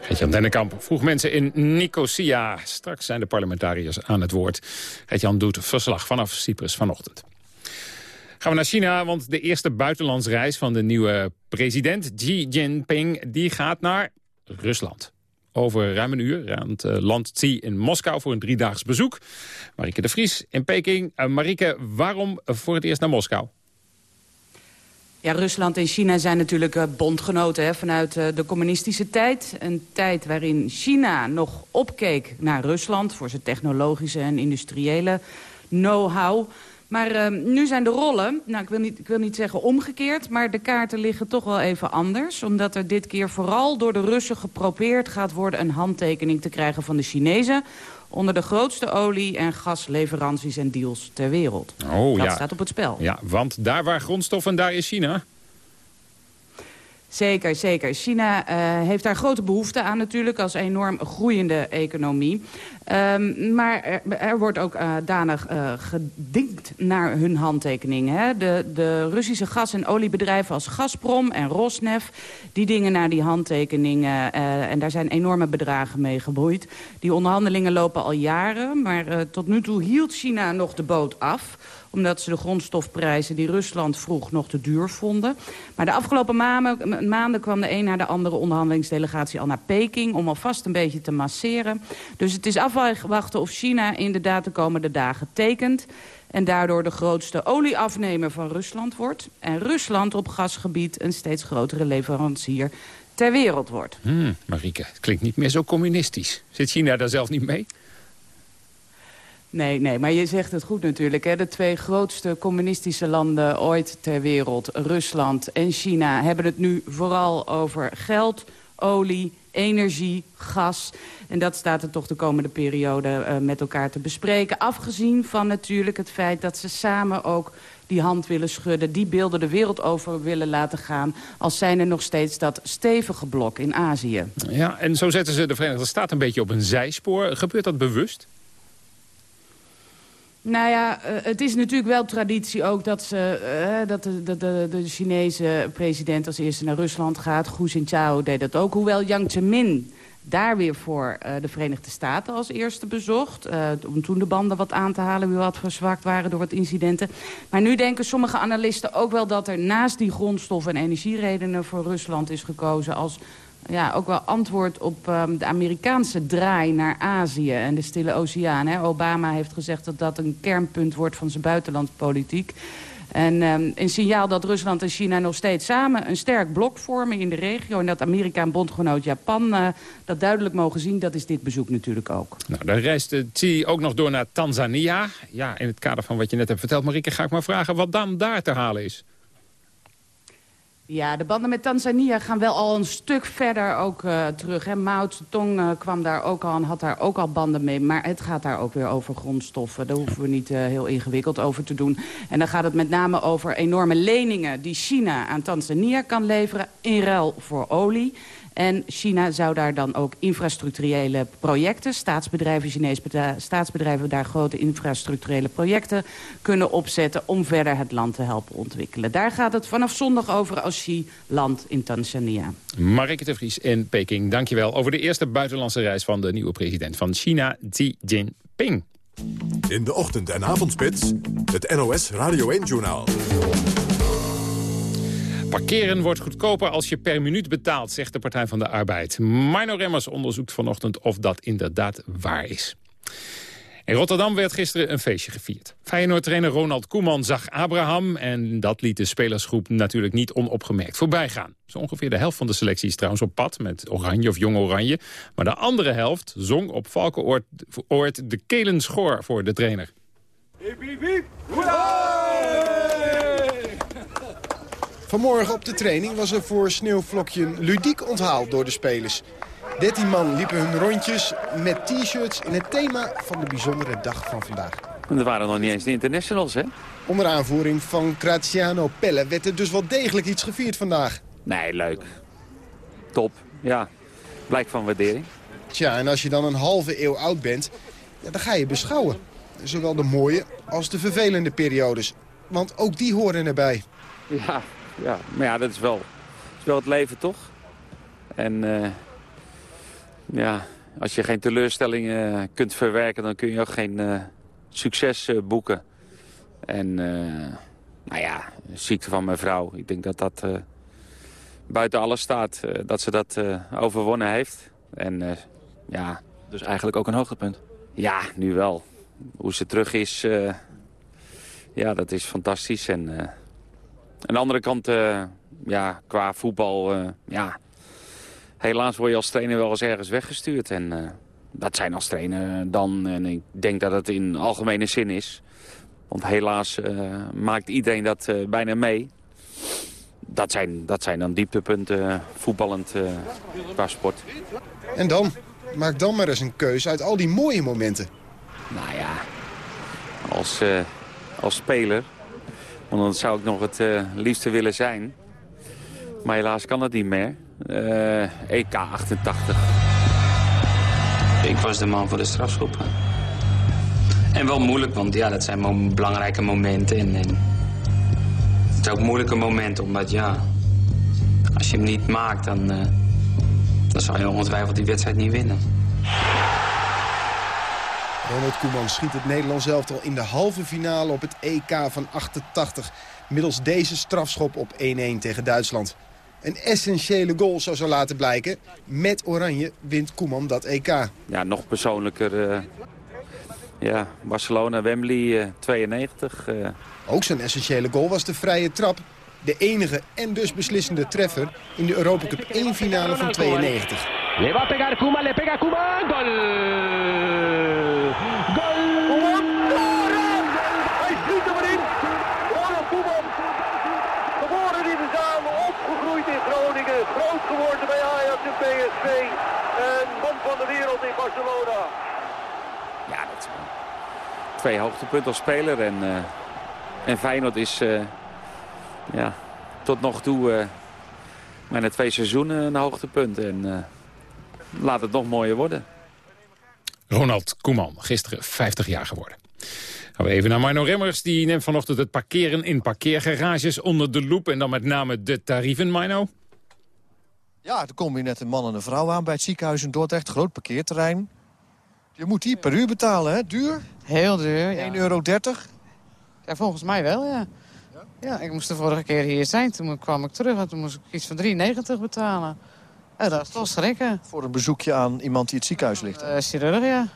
Gert-Jan Dennekamp vroeg mensen in Nicosia. Straks zijn de parlementariërs aan het woord. Gert-Jan doet verslag vanaf Cyprus vanochtend. Gaan we naar China, want de eerste buitenlandsreis van de nieuwe president Xi Jinping... die gaat naar Rusland. Over ruim een uur aan uh, land Xi in Moskou voor een driedaags bezoek. Marike de Vries in Peking. Uh, Marike, waarom voor het eerst naar Moskou? Ja, Rusland en China zijn natuurlijk uh, bondgenoten hè, vanuit de communistische tijd. Een tijd waarin China nog opkeek naar Rusland... voor zijn technologische en industriële know-how. Maar uh, nu zijn de rollen, nou, ik, wil niet, ik wil niet zeggen omgekeerd... maar de kaarten liggen toch wel even anders. Omdat er dit keer vooral door de Russen geprobeerd gaat worden... een handtekening te krijgen van de Chinezen onder de grootste olie- en gasleveranties en deals ter wereld. Oh, dat ja. staat op het spel. Ja, want daar waar grondstoffen, daar is China. Zeker, zeker. China uh, heeft daar grote behoefte aan natuurlijk als enorm groeiende economie. Um, maar er, er, wordt ook uh, danig uh, gedinkt naar hun handtekening. Hè? De, de Russische gas- en oliebedrijven als Gazprom en Rosneft... die dingen naar die handtekeningen. en daar zijn enorme bedragen mee geboeid. Die onderhandelingen lopen al jaren. Maar tot nu toe hield China nog de boot af omdat ze de grondstofprijzen die Rusland vroeg nog te duur vonden. Maar de afgelopen maanden, kwam de een naar de andere onderhandelingsdelegatie al naar Peking... om alvast een beetje te masseren. Dus het is afwachten of China inderdaad de komende dagen tekent... en daardoor de grootste olieafnemer van Rusland wordt. En Rusland op gasgebied een steeds grotere leverancier ter wereld wordt. Hmm, Marieke, het klinkt niet meer zo communistisch. Zit China daar zelf niet mee? Nee, nee, maar je zegt het goed natuurlijk. Hè? De twee grootste communistische landen ooit ter wereld, Rusland en China... hebben het nu vooral over geld, olie, energie, gas. En dat staat er toch de komende periode uh, met elkaar te bespreken. Afgezien van natuurlijk het feit dat ze samen ook die hand willen schudden... die beelden de wereld over willen laten gaan... als zijn er nog steeds dat stevige blok in Azië. Ja, en zo zetten ze de Verenigde Staten een beetje op een zijspoor. Gebeurt dat bewust? Nou ja, uh, het is natuurlijk wel traditie ook dat, ze, uh, dat de, de, de, Chinese president als eerste naar Rusland gaat. Hu Jintao deed dat ook. Hoewel Jiang Zemin daar weer voor uh, de Verenigde Staten als eerste bezocht. om toen de banden wat aan te halen, weer wat verzwakt waren door wat incidenten. Maar nu denken sommige analisten ook wel dat er naast die grondstof- en energieredenen voor Rusland is gekozen als ja, ook wel antwoord op um, de Amerikaanse draai naar Azië en de Stille Oceaan. Hè. Obama heeft gezegd dat dat een kernpunt wordt van zijn buitenlandpolitiek. En um, een signaal dat Rusland en China nog steeds samen een sterk blok vormen in de regio... en dat Amerika en bondgenoot Japan uh, dat duidelijk mogen zien... dat is dit bezoek natuurlijk ook. Nou, dan reist ook nog door naar Tanzania. Ja, in het kader van wat je net hebt verteld, Marike, ga ik maar vragen... wat dan daar te halen is. Ja, de banden met Tanzania gaan wel al een stuk verder ook uh, terug. Hè. Mao Zedong uh, kwam daar ook al en had daar ook al banden mee. Maar het gaat daar ook weer over grondstoffen. Daar hoeven we niet uh, heel ingewikkeld over te doen. En dan gaat het met name over enorme leningen die China aan Tanzania kan leveren... in ruil voor olie. En China zou daar dan ook infrastructurele projecten... staatsbedrijven, Chinese staatsbedrijven... daar grote infrastructurele projecten kunnen opzetten... om verder het land te helpen ontwikkelen. Daar gaat het vanaf zondag over als Xi-land in Tanzania. Marike de Vries in Peking, dankjewel... over de eerste buitenlandse reis van de nieuwe president van China, Xi Jinping. In de ochtend- en avondspits, het NOS Radio 1-journaal. Parkeren wordt goedkoper als je per minuut betaalt, zegt de Partij van de Arbeid. Mino Remmers onderzoekt vanochtend of dat inderdaad waar is. In Rotterdam werd gisteren een feestje gevierd. Feyenoord-trainer Ronald Koeman zag Abraham... en dat liet de spelersgroep natuurlijk niet onopgemerkt voorbij gaan. Zo ongeveer de helft van de selectie is trouwens op pad... met Oranje of Jong Oranje. Maar de andere helft zong op Valkenoord de kelenschoor voor de trainer. Vanmorgen op de training was er voor Sneeuwvlokje een ludiek onthaal door de spelers. 13 man liepen hun rondjes met t-shirts in het thema van de bijzondere dag van vandaag. Er waren nog niet eens de internationals, hè? Onder aanvoering van Graziano Pelle werd er dus wel degelijk iets gevierd vandaag. Nee, leuk. Top, ja. Blijk van waardering. Tja, en als je dan een halve eeuw oud bent, ja, dan ga je beschouwen. Zowel de mooie als de vervelende periodes. Want ook die horen erbij. Ja, ja. maar ja, dat is wel, is wel het leven, toch? En uh, ja, als je geen teleurstellingen kunt verwerken... dan kun je ook geen uh, succes boeken. En nou ja, ziekte van mijn vrouw. Ik denk dat dat buiten alles staat. dat ze dat overwonnen heeft. En ja... Dus eigenlijk ook een hoogtepunt? Ja, nu wel. Hoe ze terug is, ja, dat is fantastisch. En aan de andere kant, ja, qua voetbal, ja helaas word je als trainer wel eens ergens weggestuurd. En uh, dat zijn als trainer dan, en ik denk dat het in algemene zin is. Want helaas maakt iedereen dat bijna mee. Dat zijn, dat zijn dan dieptepunten voetballend qua sport. En dan? Maak dan maar eens een keuze uit al die mooie momenten. Nou ja, als, als speler. Want dan zou ik nog het liefste willen zijn. Maar helaas kan dat niet meer. EK 88. Ik was de man voor de strafschoppen. En wel moeilijk, want ja, dat zijn belangrijke momenten. En, en, het is ook moeilijke momenten, omdat ja, als je hem niet maakt, dan, uh, dan zal je ongetwijfeld die wedstrijd niet winnen. Ronald Koeman schiet het Nederlands elftal in de halve finale op het EK van 88... middels deze strafschop op 1-1 tegen Duitsland een essentiële goal zou zo laten blijken. Met Oranje wint Koeman dat EK. Ja, nog persoonlijker. Uh, ja, Barcelona, Wembley, uh, 92. Uh. Ook zijn essentiële goal was de vrije trap. De enige en dus beslissende treffer in de Europa Cup 1 finale van 92. Le va a pegar Koeman, le pega Koeman, gol! groot geworden bij Ajax en PSV. En man van de wereld in Barcelona. Ja, dat zijn twee hoogtepunten als speler. En, uh, en Feyenoord is uh, ja, tot nog toe uh, bijna twee seizoenen een hoogtepunt. En laat het nog mooier worden. Ronald Koeman, gisteren 50 jaar geworden. Gaan we even naar Marno Remmers. Die neemt vanochtend het parkeren in parkeergarages onder de loep. En dan met name de tarieven, Marno. Ja, er kom je net een man en een vrouw aan bij het ziekenhuis in Dordrecht. Groot parkeerterrein. Je moet hier per uur betalen, hè? Duur? Heel duur, ja. 1,30 euro? Ja, volgens mij wel, ja. Ja. ik moest de vorige keer hier zijn. Toen kwam ik terug en toen moest ik iets van 3,90 betalen. Ja, dat is toch schrikken. Voor een bezoekje aan iemand die het ziekenhuis ligt? Uh, chirurg, ja.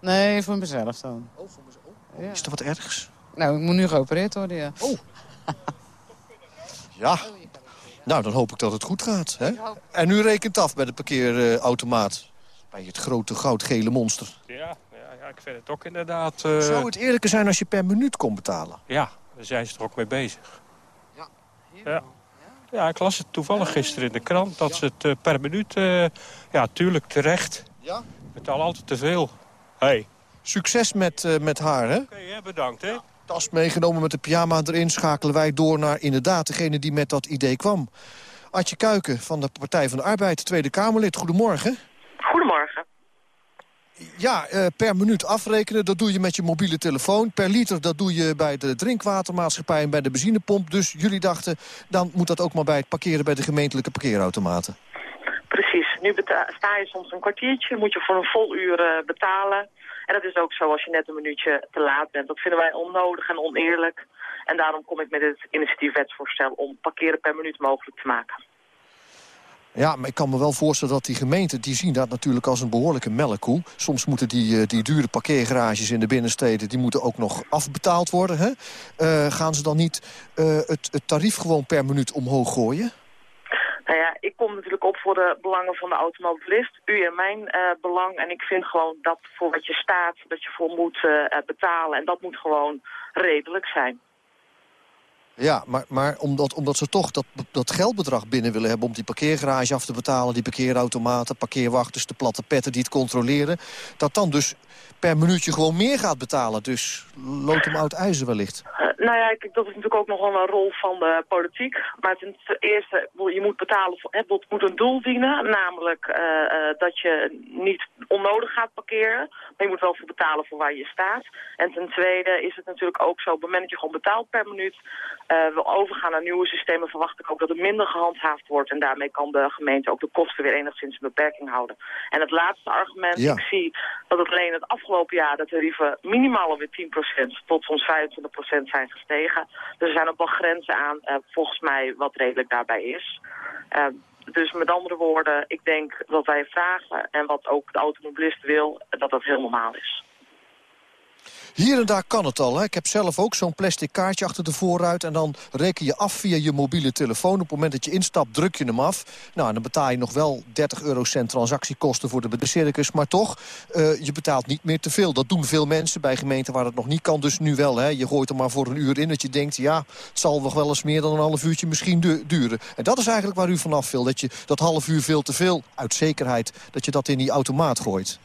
Nee, voor mezelf dan. Oh, voor mezelf? Oh. Ja. Is er wat ergs? Nou, ik moet nu geopereerd worden, ja. Oh. ja. Nou, dan hoop ik dat het goed gaat. Hè? En u rekent af bij de parkeerautomaat. Bij het grote goudgele monster. Ja, ja, ja ik vind het ook inderdaad... Uh... Zou het eerlijker zijn als je per minuut kon betalen? Ja, daar zijn ze er ook mee bezig. Ja, ja. ja ik las het toevallig gisteren in de krant... dat ze het uh, per minuut... Uh, ja, tuurlijk terecht. Ja? Betaal altijd te veel. Hey. Succes met, met haar, hè? Oké, okay, bedankt, hè? tas meegenomen met de pyjama erin... schakelen wij door naar inderdaad degene die met dat idee kwam. Adje Kuiken van de Partij van de Arbeid, Tweede Kamerlid. Goedemorgen. Ja, uh, per minuut afrekenen, dat doe je met je mobiele telefoon. Per liter, dat doe je bij de drinkwatermaatschappij en bij de benzinepomp. Dus jullie dachten, dan moet dat ook maar bij het parkeren bij de gemeentelijke parkeerautomaten. Precies. Nu sta je soms een kwartiertje, moet je voor een vol uur uh, betalen. En dat is ook zo als je net een minuutje te laat bent. Dat vinden wij onnodig en oneerlijk. En daarom kom ik met het initiatief wetsvoorstel om parkeren per minuut mogelijk te maken. Ja, maar ik kan me wel voorstellen dat die gemeenten... die zien dat natuurlijk als een behoorlijke melkkoe. Soms moeten die, eh, die dure parkeergarages in de binnensteden... die moeten ook nog afbetaald worden. Hè? Uh, gaan ze dan niet uh, het, het tarief gewoon per minuut omhoog gooien? Nou ja, ik kom natuurlijk op voor de belangen van de automobilist. U en mijn belang. En ik vind gewoon dat voor wat je staat, dat je voor moet betalen. En dat moet gewoon redelijk zijn. Ja, maar, maar omdat, omdat ze toch dat, dat geldbedrag binnen willen hebben... om die parkeergarage af te betalen, die parkeerautomaten... parkeerwachters, de platte petten die het controleren... dat dan dus per minuutje gewoon meer gaat betalen. Dus loopt hem oud ijzer wellicht. Uh, nou ja, kijk, dat is natuurlijk ook nog wel een rol van de politiek. Maar ten eerste, je moet betalen, het moet een doel dienen. Namelijk uh, uh, dat je niet onnodig gaat parkeren. Maar je moet wel voor betalen voor waar je staat. En ten tweede is het natuurlijk ook zo, op het je gewoon betaalt per minuut... we overgaan naar nieuwe systemen, verwacht ik ook dat er minder gehandhaafd wordt. En daarmee kan de gemeente ook de kosten weer enigszins in beperking houden. En het laatste argument, ja. ik zie dat het alleen het afgelopen jaar de tarieven minimaal alweer 10% tot soms 25% zijn gestegen. Dus er zijn ook wel grenzen aan, uh, volgens mij, wat redelijk daarbij is. Uh, dus met andere woorden, ik denk dat wij vragen en wat ook de automobilist wil, dat dat heel normaal is. Hier en daar kan het al. Hè. Ik heb zelf ook zo'n plastic kaartje achter de voorruit... en dan reken je af via je mobiele telefoon. Op het moment dat je instapt, druk je hem af. Nou, en dan betaal je nog wel 30 eurocent transactiekosten voor de circus. Maar toch, uh, je betaalt niet meer te veel. Dat doen veel mensen bij gemeenten waar het nog niet kan. Dus nu wel, hè. je gooit er maar voor een uur in dat je denkt... ja, het zal nog wel eens meer dan een half uurtje misschien du duren. En dat is eigenlijk waar u vanaf wil. Dat je dat half uur veel te veel, uit zekerheid... dat je dat in die automaat gooit.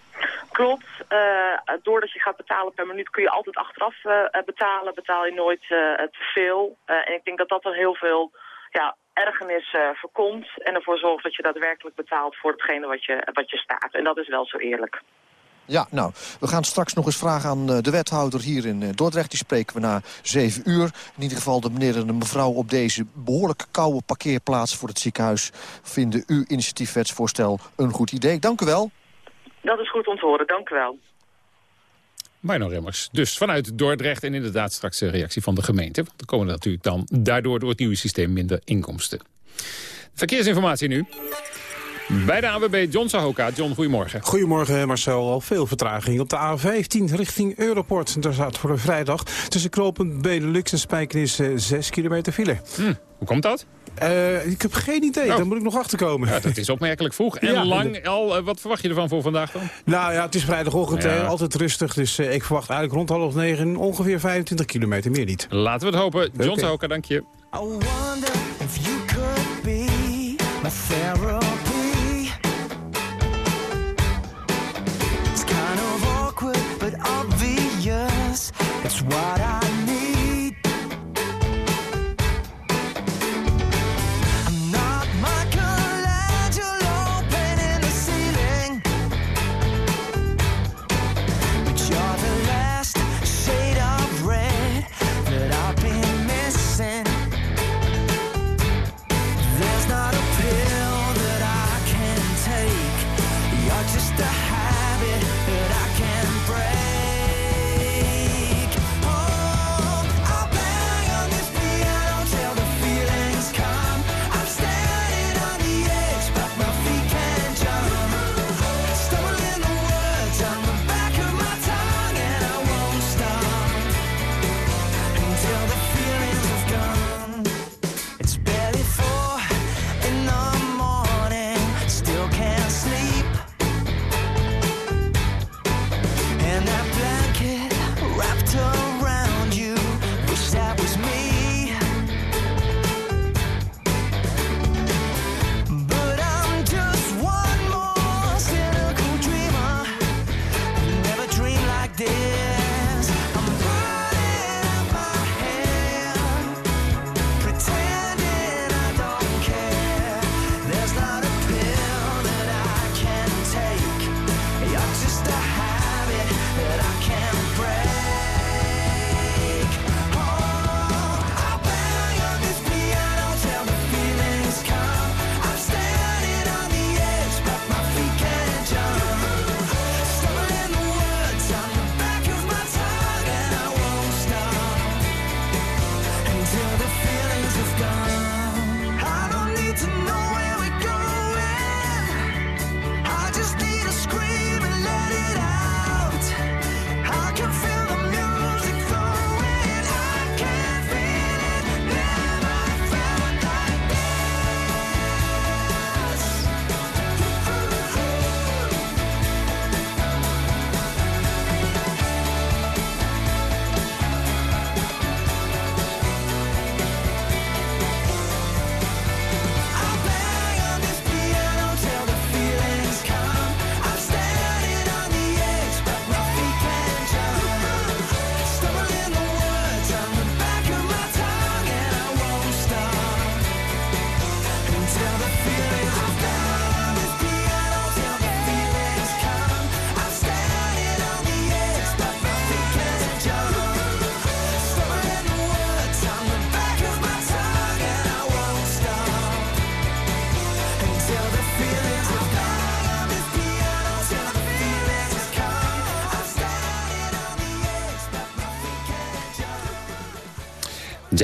Klopt. Uh, doordat je gaat betalen per minuut kun je altijd achteraf uh, betalen. Betaal je nooit te veel. en ik denk dat dat er heel veel ja, ergernis voorkomt. En ervoor zorgt dat je daadwerkelijk betaalt voor hetgene wat je, wat je staat. En dat is wel zo eerlijk. Ja, nou, we gaan straks nog eens vragen aan de wethouder hier in Dordrecht. Die spreken we na zeven uur. In ieder geval de meneer en de mevrouw op deze behoorlijk koude parkeerplaats voor het ziekenhuis... vinden uw initiatiefwetsvoorstel een goed idee. Dank u wel. Dat is goed om te horen, dank u wel. Marno Remmers. Dus vanuit Dordrecht en inderdaad straks de reactie van de gemeente. Want er komen natuurlijk dan daardoor door het nieuwe systeem minder inkomsten. Verkeersinformatie nu. Bij de AWB John Sahoka. John, goedemorgen. Goedemorgen Marcel. Al veel vertraging op de A15 richting Europort. Daar staat voor een vrijdag tussen knooppunt Benelux en Spijkenis 6 kilometer file. Hm, hoe komt dat? Uh, ik heb geen idee, oh. daar moet ik nog achterkomen. Ja, dat is opmerkelijk vroeg. En ja, lang al, uh, wat verwacht je ervan voor vandaag dan? Nou ja, het is vrijdagochtend, ja. altijd rustig. Dus ik verwacht eigenlijk rond half negen ongeveer 25 kilometer, meer niet. Laten we het hopen. John okay. Dank je. It's what I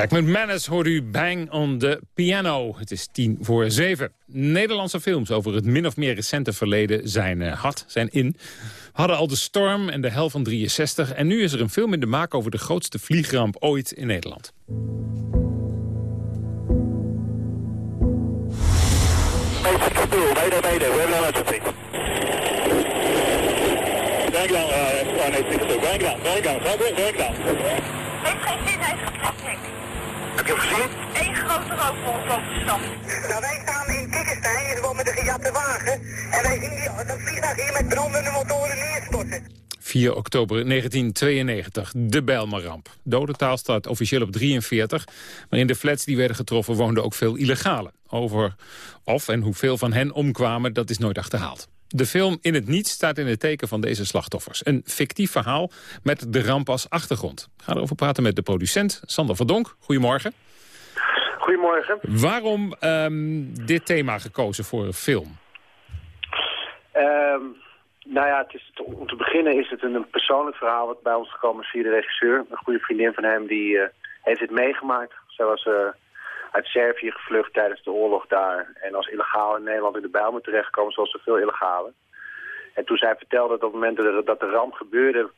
Jack McManus hoort u Bang on the Piano. Het is tien voor zeven. Nederlandse films over het min of meer recente verleden zijn uh, hard, zijn in. We hadden al de storm en de hel van 63... en nu is er een film in de maak over de grootste vliegramp ooit in Nederland. Uh, 1862. Going down, going down, going down, going down. Heeft geen zin, hij is hem gezien? Eén grote rookbol op de stad. Nou, wij staan in Kikkenstein, in ieder met een gejatte wagen. En wij zien die, dat vliegtuig hier met brandende motoren neerstorten. 4 oktober 1992, de Bijlmerramp. Dodentaal staat officieel op 43, maar in de flats die werden getroffen woonden ook veel illegalen. Over of en hoeveel van hen omkwamen, dat is nooit achterhaald. De film In het Niets staat in het teken van deze slachtoffers. Een fictief verhaal met de ramp als achtergrond. Ik ga erover praten met de producent Sander Verdonk. Goedemorgen. Goedemorgen. Waarom um, dit thema gekozen voor een film? Um, nou ja, het is, om te beginnen is het een, persoonlijk verhaal wat bij ons gekomen is via de regisseur. Een goede vriendin van hem die uh, heeft dit meegemaakt. Zij was uh, uit Servië gevlucht tijdens de oorlog daar. En als illegaal in Nederland in de Bijlmer terechtgekomen, zoals zoveel illegalen. En toen zij vertelde dat op het moment dat de, dat de ramp gebeurde...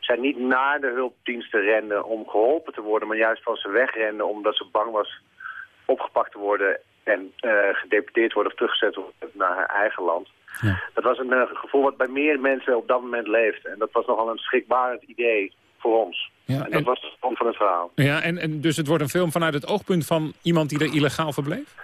zij niet naar de hulpdiensten renden om geholpen te worden... maar juist van ze wegrenden omdat ze bang was opgepakt te worden... en uh, gedeputeerd worden of teruggezet naar haar eigen land. Ja. Dat was een uh, gevoel wat bij meer mensen op dat moment leefde. En dat was nogal een schrikbarend idee voor ons. Ja, en dat en... was de grond van het verhaal. Ja, en, en dus het wordt een film vanuit het oogpunt van iemand die er illegaal verbleef?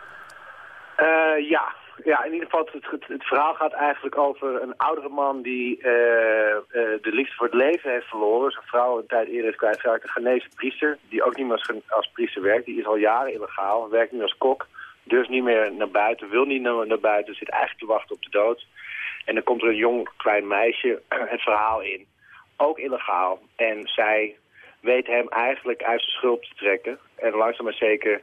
Uh, ja. ja, in ieder geval het, het, het, verhaal gaat eigenlijk over een oudere man die uh, de liefde voor het leven heeft verloren. Zijn vrouw een tijd eerder is kwijtgeraakt. Een Ghanese priester, die ook niet meer als, als priester werkt. Die is al jaren illegaal, werkt nu als kok durft niet meer naar buiten, wil niet naar, naar buiten, zit eigenlijk te wachten op de dood. En dan komt er een jong klein meisje het verhaal in, ook illegaal. En zij weet hem eigenlijk uit zijn schulp te trekken. En langzaam maar zeker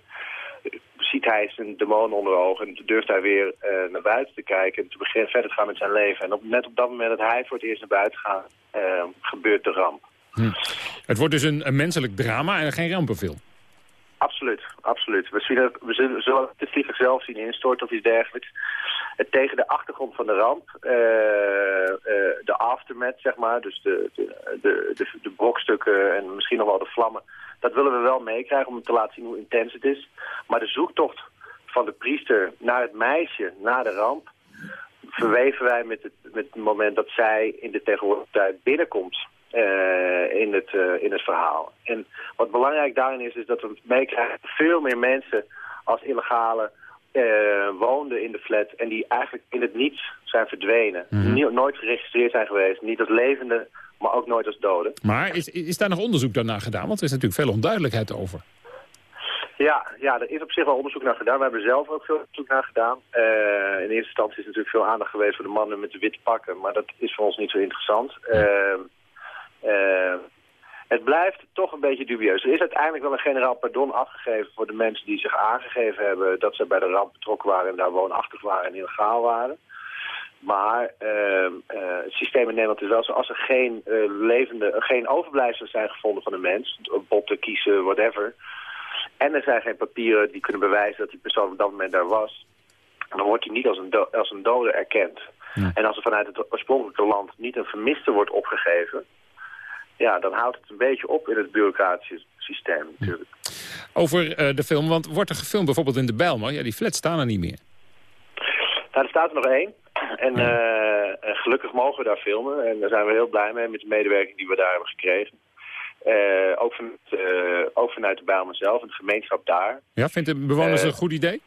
ziet hij zijn demon onder ogen en durft hij weer uh, naar buiten te kijken en te beginnen verder te gaan met zijn leven. En op, net op dat moment dat hij voor het eerst naar buiten gaat, uh, gebeurt de ramp. Hm. Het wordt dus een, een menselijk drama en geen rampenfilm. Absoluut, absoluut. We, zien het, we zullen het vliegtuig zelf zien instorten of iets dergelijks. Tegen de achtergrond van de ramp, uh, uh, de aftermath, zeg maar, dus de, de, de, de, brokstukken en misschien nog wel de vlammen, dat willen we wel meekrijgen om te laten zien hoe intens het is. Maar de zoektocht van de priester naar het meisje, na de ramp, verweven wij met het, met het moment dat zij in de tegenwoordige tijd binnenkomt uh, in, het, in het verhaal. En wat belangrijk daarin is, is dat we meekrijgen veel meer mensen als illegale uh, woonden in de flat en die eigenlijk in het niets zijn verdwenen. Mm -hmm. nooit geregistreerd zijn geweest, niet als levende, maar ook nooit als doden. Maar is, is daar nog onderzoek daarna gedaan? Want er is natuurlijk veel onduidelijkheid over. Ja, ja, er is op zich wel onderzoek naar gedaan. We hebben zelf ook veel onderzoek naar gedaan. Uh, in eerste instantie is natuurlijk veel aandacht geweest voor de mannen met de witte pakken. Maar dat is voor ons niet zo interessant. Uh, het blijft toch een beetje dubieus. Er is uiteindelijk wel een generaal pardon afgegeven voor de mensen die zich aangegeven hebben dat ze bij de ramp betrokken waren en daar woonachtig waren en illegaal waren. Maar uh, uh, het systeem in Nederland is wel zo, als er geen uh, levende, geen overblijfselen zijn gevonden van een mens, botten, kiezen, whatever, en er zijn geen papieren die kunnen bewijzen dat die persoon op dat moment daar was, dan wordt hij niet als een, als een dode erkend. Ja. En als er vanuit het oorspronkelijke land niet een vermiste wordt opgegeven, ja, dan houdt het een beetje op in het bureaucratische systeem natuurlijk. Over uh, de film, want wordt er gefilmd bijvoorbeeld in de Bijlmer? Ja, die flats staan er niet meer. Nou, er staat er nog één. En ja. uh, gelukkig mogen we daar filmen. En daar zijn we heel blij mee met de medewerking die we daar hebben gekregen. Uh, ook, vanuit, ook vanuit de Bijlmer zelf, en de gemeenschap daar. Ja, vindt de bewoners een goed idee?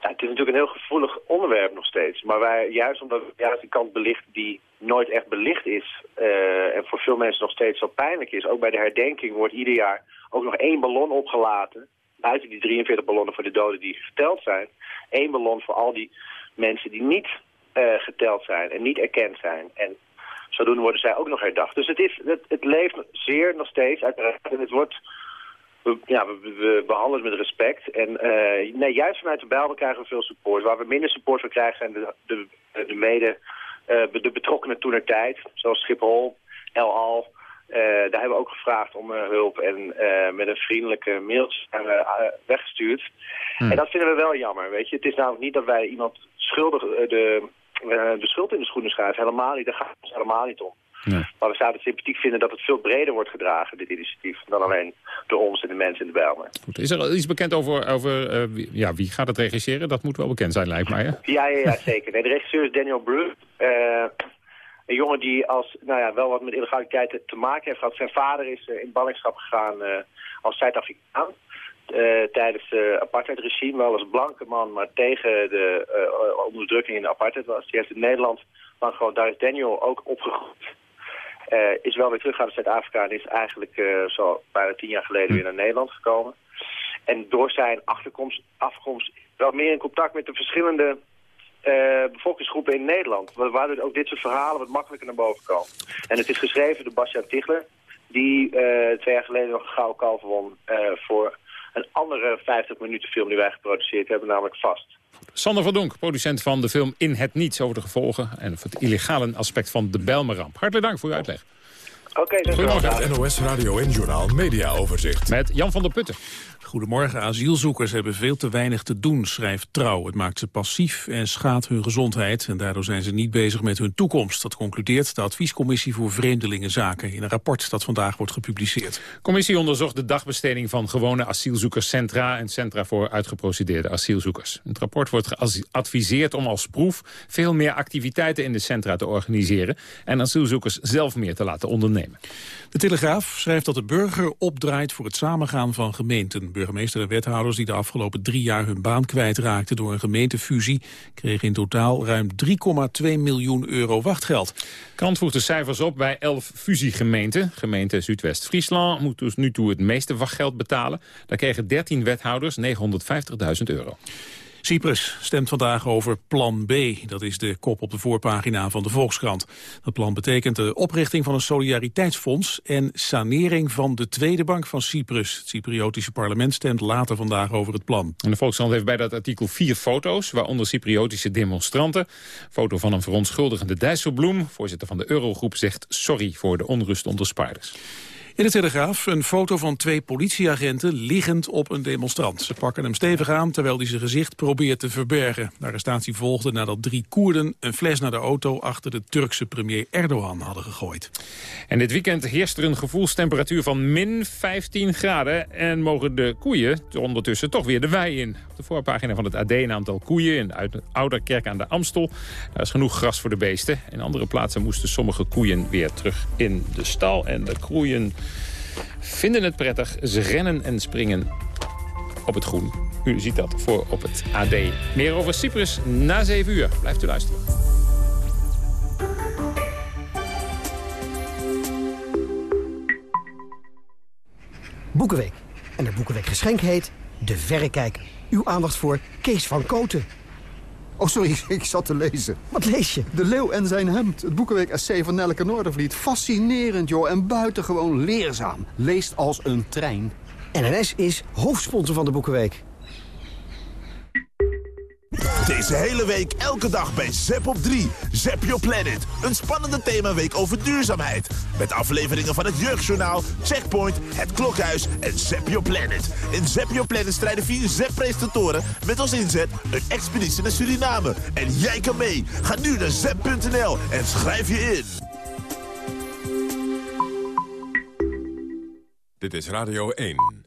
Ja, het is natuurlijk een heel gevoelig onderwerp nog steeds. Maar wij, juist omdat we juist die kant belichten die nooit echt belicht is... Uh, en voor veel mensen nog steeds zo pijnlijk is... ook bij de herdenking wordt ieder jaar ook nog één ballon opgelaten... buiten die 43 ballonnen voor de doden die geteld zijn... één ballon voor al die mensen die niet uh, geteld zijn en niet erkend zijn. En zodoende worden zij ook nog herdacht. Dus het, is, het, leeft zeer nog steeds uiteraard. En het wordt ja, we, behandelen het met respect. En uh, nee, juist vanuit de Bijbel krijgen we veel support. Waar we minder support van krijgen zijn de, de, de mede, de betrokkenen toenertijd. Zoals Schiphol, El Al, Eh, daar hebben we ook gevraagd om eh, hulp en eh, met een vriendelijke mailtje zijn we eh, weggestuurd. En dat vinden we wel jammer, weet je. Het is namelijk niet dat wij iemand schuldig eh, de, eh, de schuld in de schoenen schuiven. Helemaal niet, daar gaat het helemaal niet om. Maar we zouden het sympathiek vinden dat het veel breder wordt gedragen, dit initiatief, dan alleen door ons en de mensen in de Bijlmer. Goed, is er al iets bekend over, over eh, wie, ja, wie gaat het regisseren? Dat moet wel bekend zijn, lijkt mij. Hè? Ja, ja, ja zeker. Nee, de regisseur is Daniel Brew. Eh, een jongen die als, nou ja, wel wat met illegaliteit te- te maken heeft gehad. Zijn vader is eh, in ballingschap gegaan als Zuid-Afrikaan. eh, tijdens het apartheidregime, wel als blanke man, maar tegen de onderdrukking in de apartheid was. Die heeft in Nederland lang gewoon, daar is Daniel ook opgegroeid. Eh, is wel weer teruggegaan naar Zuid-Afrika en is eigenlijk eh, zo bijna tien jaar geleden weer naar Nederland gekomen. En door zijn achterkomst, afkomst wel meer in contact met de verschillende eh, bevolkingsgroepen in Nederland. wa- Waardoor ook dit soort verhalen wat makkelijker naar boven komen. En het is geschreven door Bastiaan Tigler, die twee jaar geleden nog een gouden kalf won voor een andere 50 minuten film die wij geproduceerd hebben, namelijk Vast. Sander van Donk, producent van de film In het Niets... over de gevolgen en het illegale aspect van de Bijlmerramp. Hartelijk dank voor uw uitleg. Oké, Goedemorgen. Het NOS Radio en Journaal Media Overzicht. Met Jan van der Putten. Goedemorgen. Asielzoekers hebben veel te weinig te doen, schrijft Trouw. Het maakt ze passief en schaadt hun gezondheid. En daardoor zijn ze niet bezig met hun toekomst. Dat concludeert de Adviescommissie voor Vreemdelingenzaken... in een rapport dat vandaag wordt gepubliceerd. De commissie onderzocht de dagbesteding van gewone asielzoekerscentra... en centra voor uitgeprocedeerde asielzoekers. Het rapport wordt geadviseerd om als proef... veel meer activiteiten in de centra te organiseren... en asielzoekers zelf meer te laten ondernemen. De Telegraaf schrijft dat de burger opdraait voor het samengaan van gemeenten. Burgemeester en wethouders die de afgelopen drie jaar hun baan kwijtraakten door een gemeentefusie... kregen in totaal ruim 3,2 miljoen euro wachtgeld. Krant voegt de cijfers op bij elf fusiegemeenten. Gemeente Zuidwest-Friesland moet dus nu toe het meeste wachtgeld betalen. Daar kregen 13 wethouders 950.000 euro. Cyprus stemt vandaag over Plan B. Dat is de kop op de voorpagina van de Volkskrant. Dat plan betekent de oprichting van een solidariteitsfonds... en sanering van de Tweede Bank van Cyprus. Het Cypriotische parlement stemt later vandaag over het plan. De Volkskrant heeft bij dat artikel vier foto's, waaronder Cypriotische demonstranten. Foto van een verontschuldigende Dijsselbloem. Voorzitter van de Eurogroep zegt sorry voor de onrust onder spaarders. In de Telegraaf een foto van twee politieagenten liggend op een demonstrant. Ze pakken hem stevig aan terwijl hij zijn gezicht probeert te verbergen. De arrestatie volgde nadat drie Koerden een fles naar de auto achter de Turkse premier Erdogan hadden gegooid. En dit weekend heerst er een gevoelstemperatuur van min 15 graden... en mogen de koeien ondertussen toch weer de wei in. Op de voorpagina van het AD een aantal koeien in de Ouderkerk aan de Amstel. Daar is genoeg gras voor de beesten. In andere plaatsen moesten sommige koeien weer terug in de stal. En de koeien vinden het prettig. Ze rennen en springen op het groen. U ziet dat voor op het AD. Meer over Cyprus na 7 uur. Blijft u luisteren. Boekenweek. En de Boekenweek geschenk heet De Verrekijker. Uw aandacht voor Kees van Koten. Oh, sorry, ik zat te lezen. Wat lees je? De Leeuw en zijn hemd. Het boekenweek essay van Nelleke Noordervliet. Fascinerend, joh. En buitengewoon leerzaam. Leest als een trein. NNS is hoofdsponsor van de Boekenweek. Deze hele week elke dag bij Zep op 3. Zep Your Planet. Een spannende themaweek over duurzaamheid. Met afleveringen van het Jeugdjournaal, Checkpoint, Het Klokhuis en Zep Your Planet. In Zep Your Planet strijden vier Zep-presentatoren met als inzet een expeditie naar Suriname. En jij kan mee. Ga nu naar zep.nl en schrijf je in. Dit is Radio 1.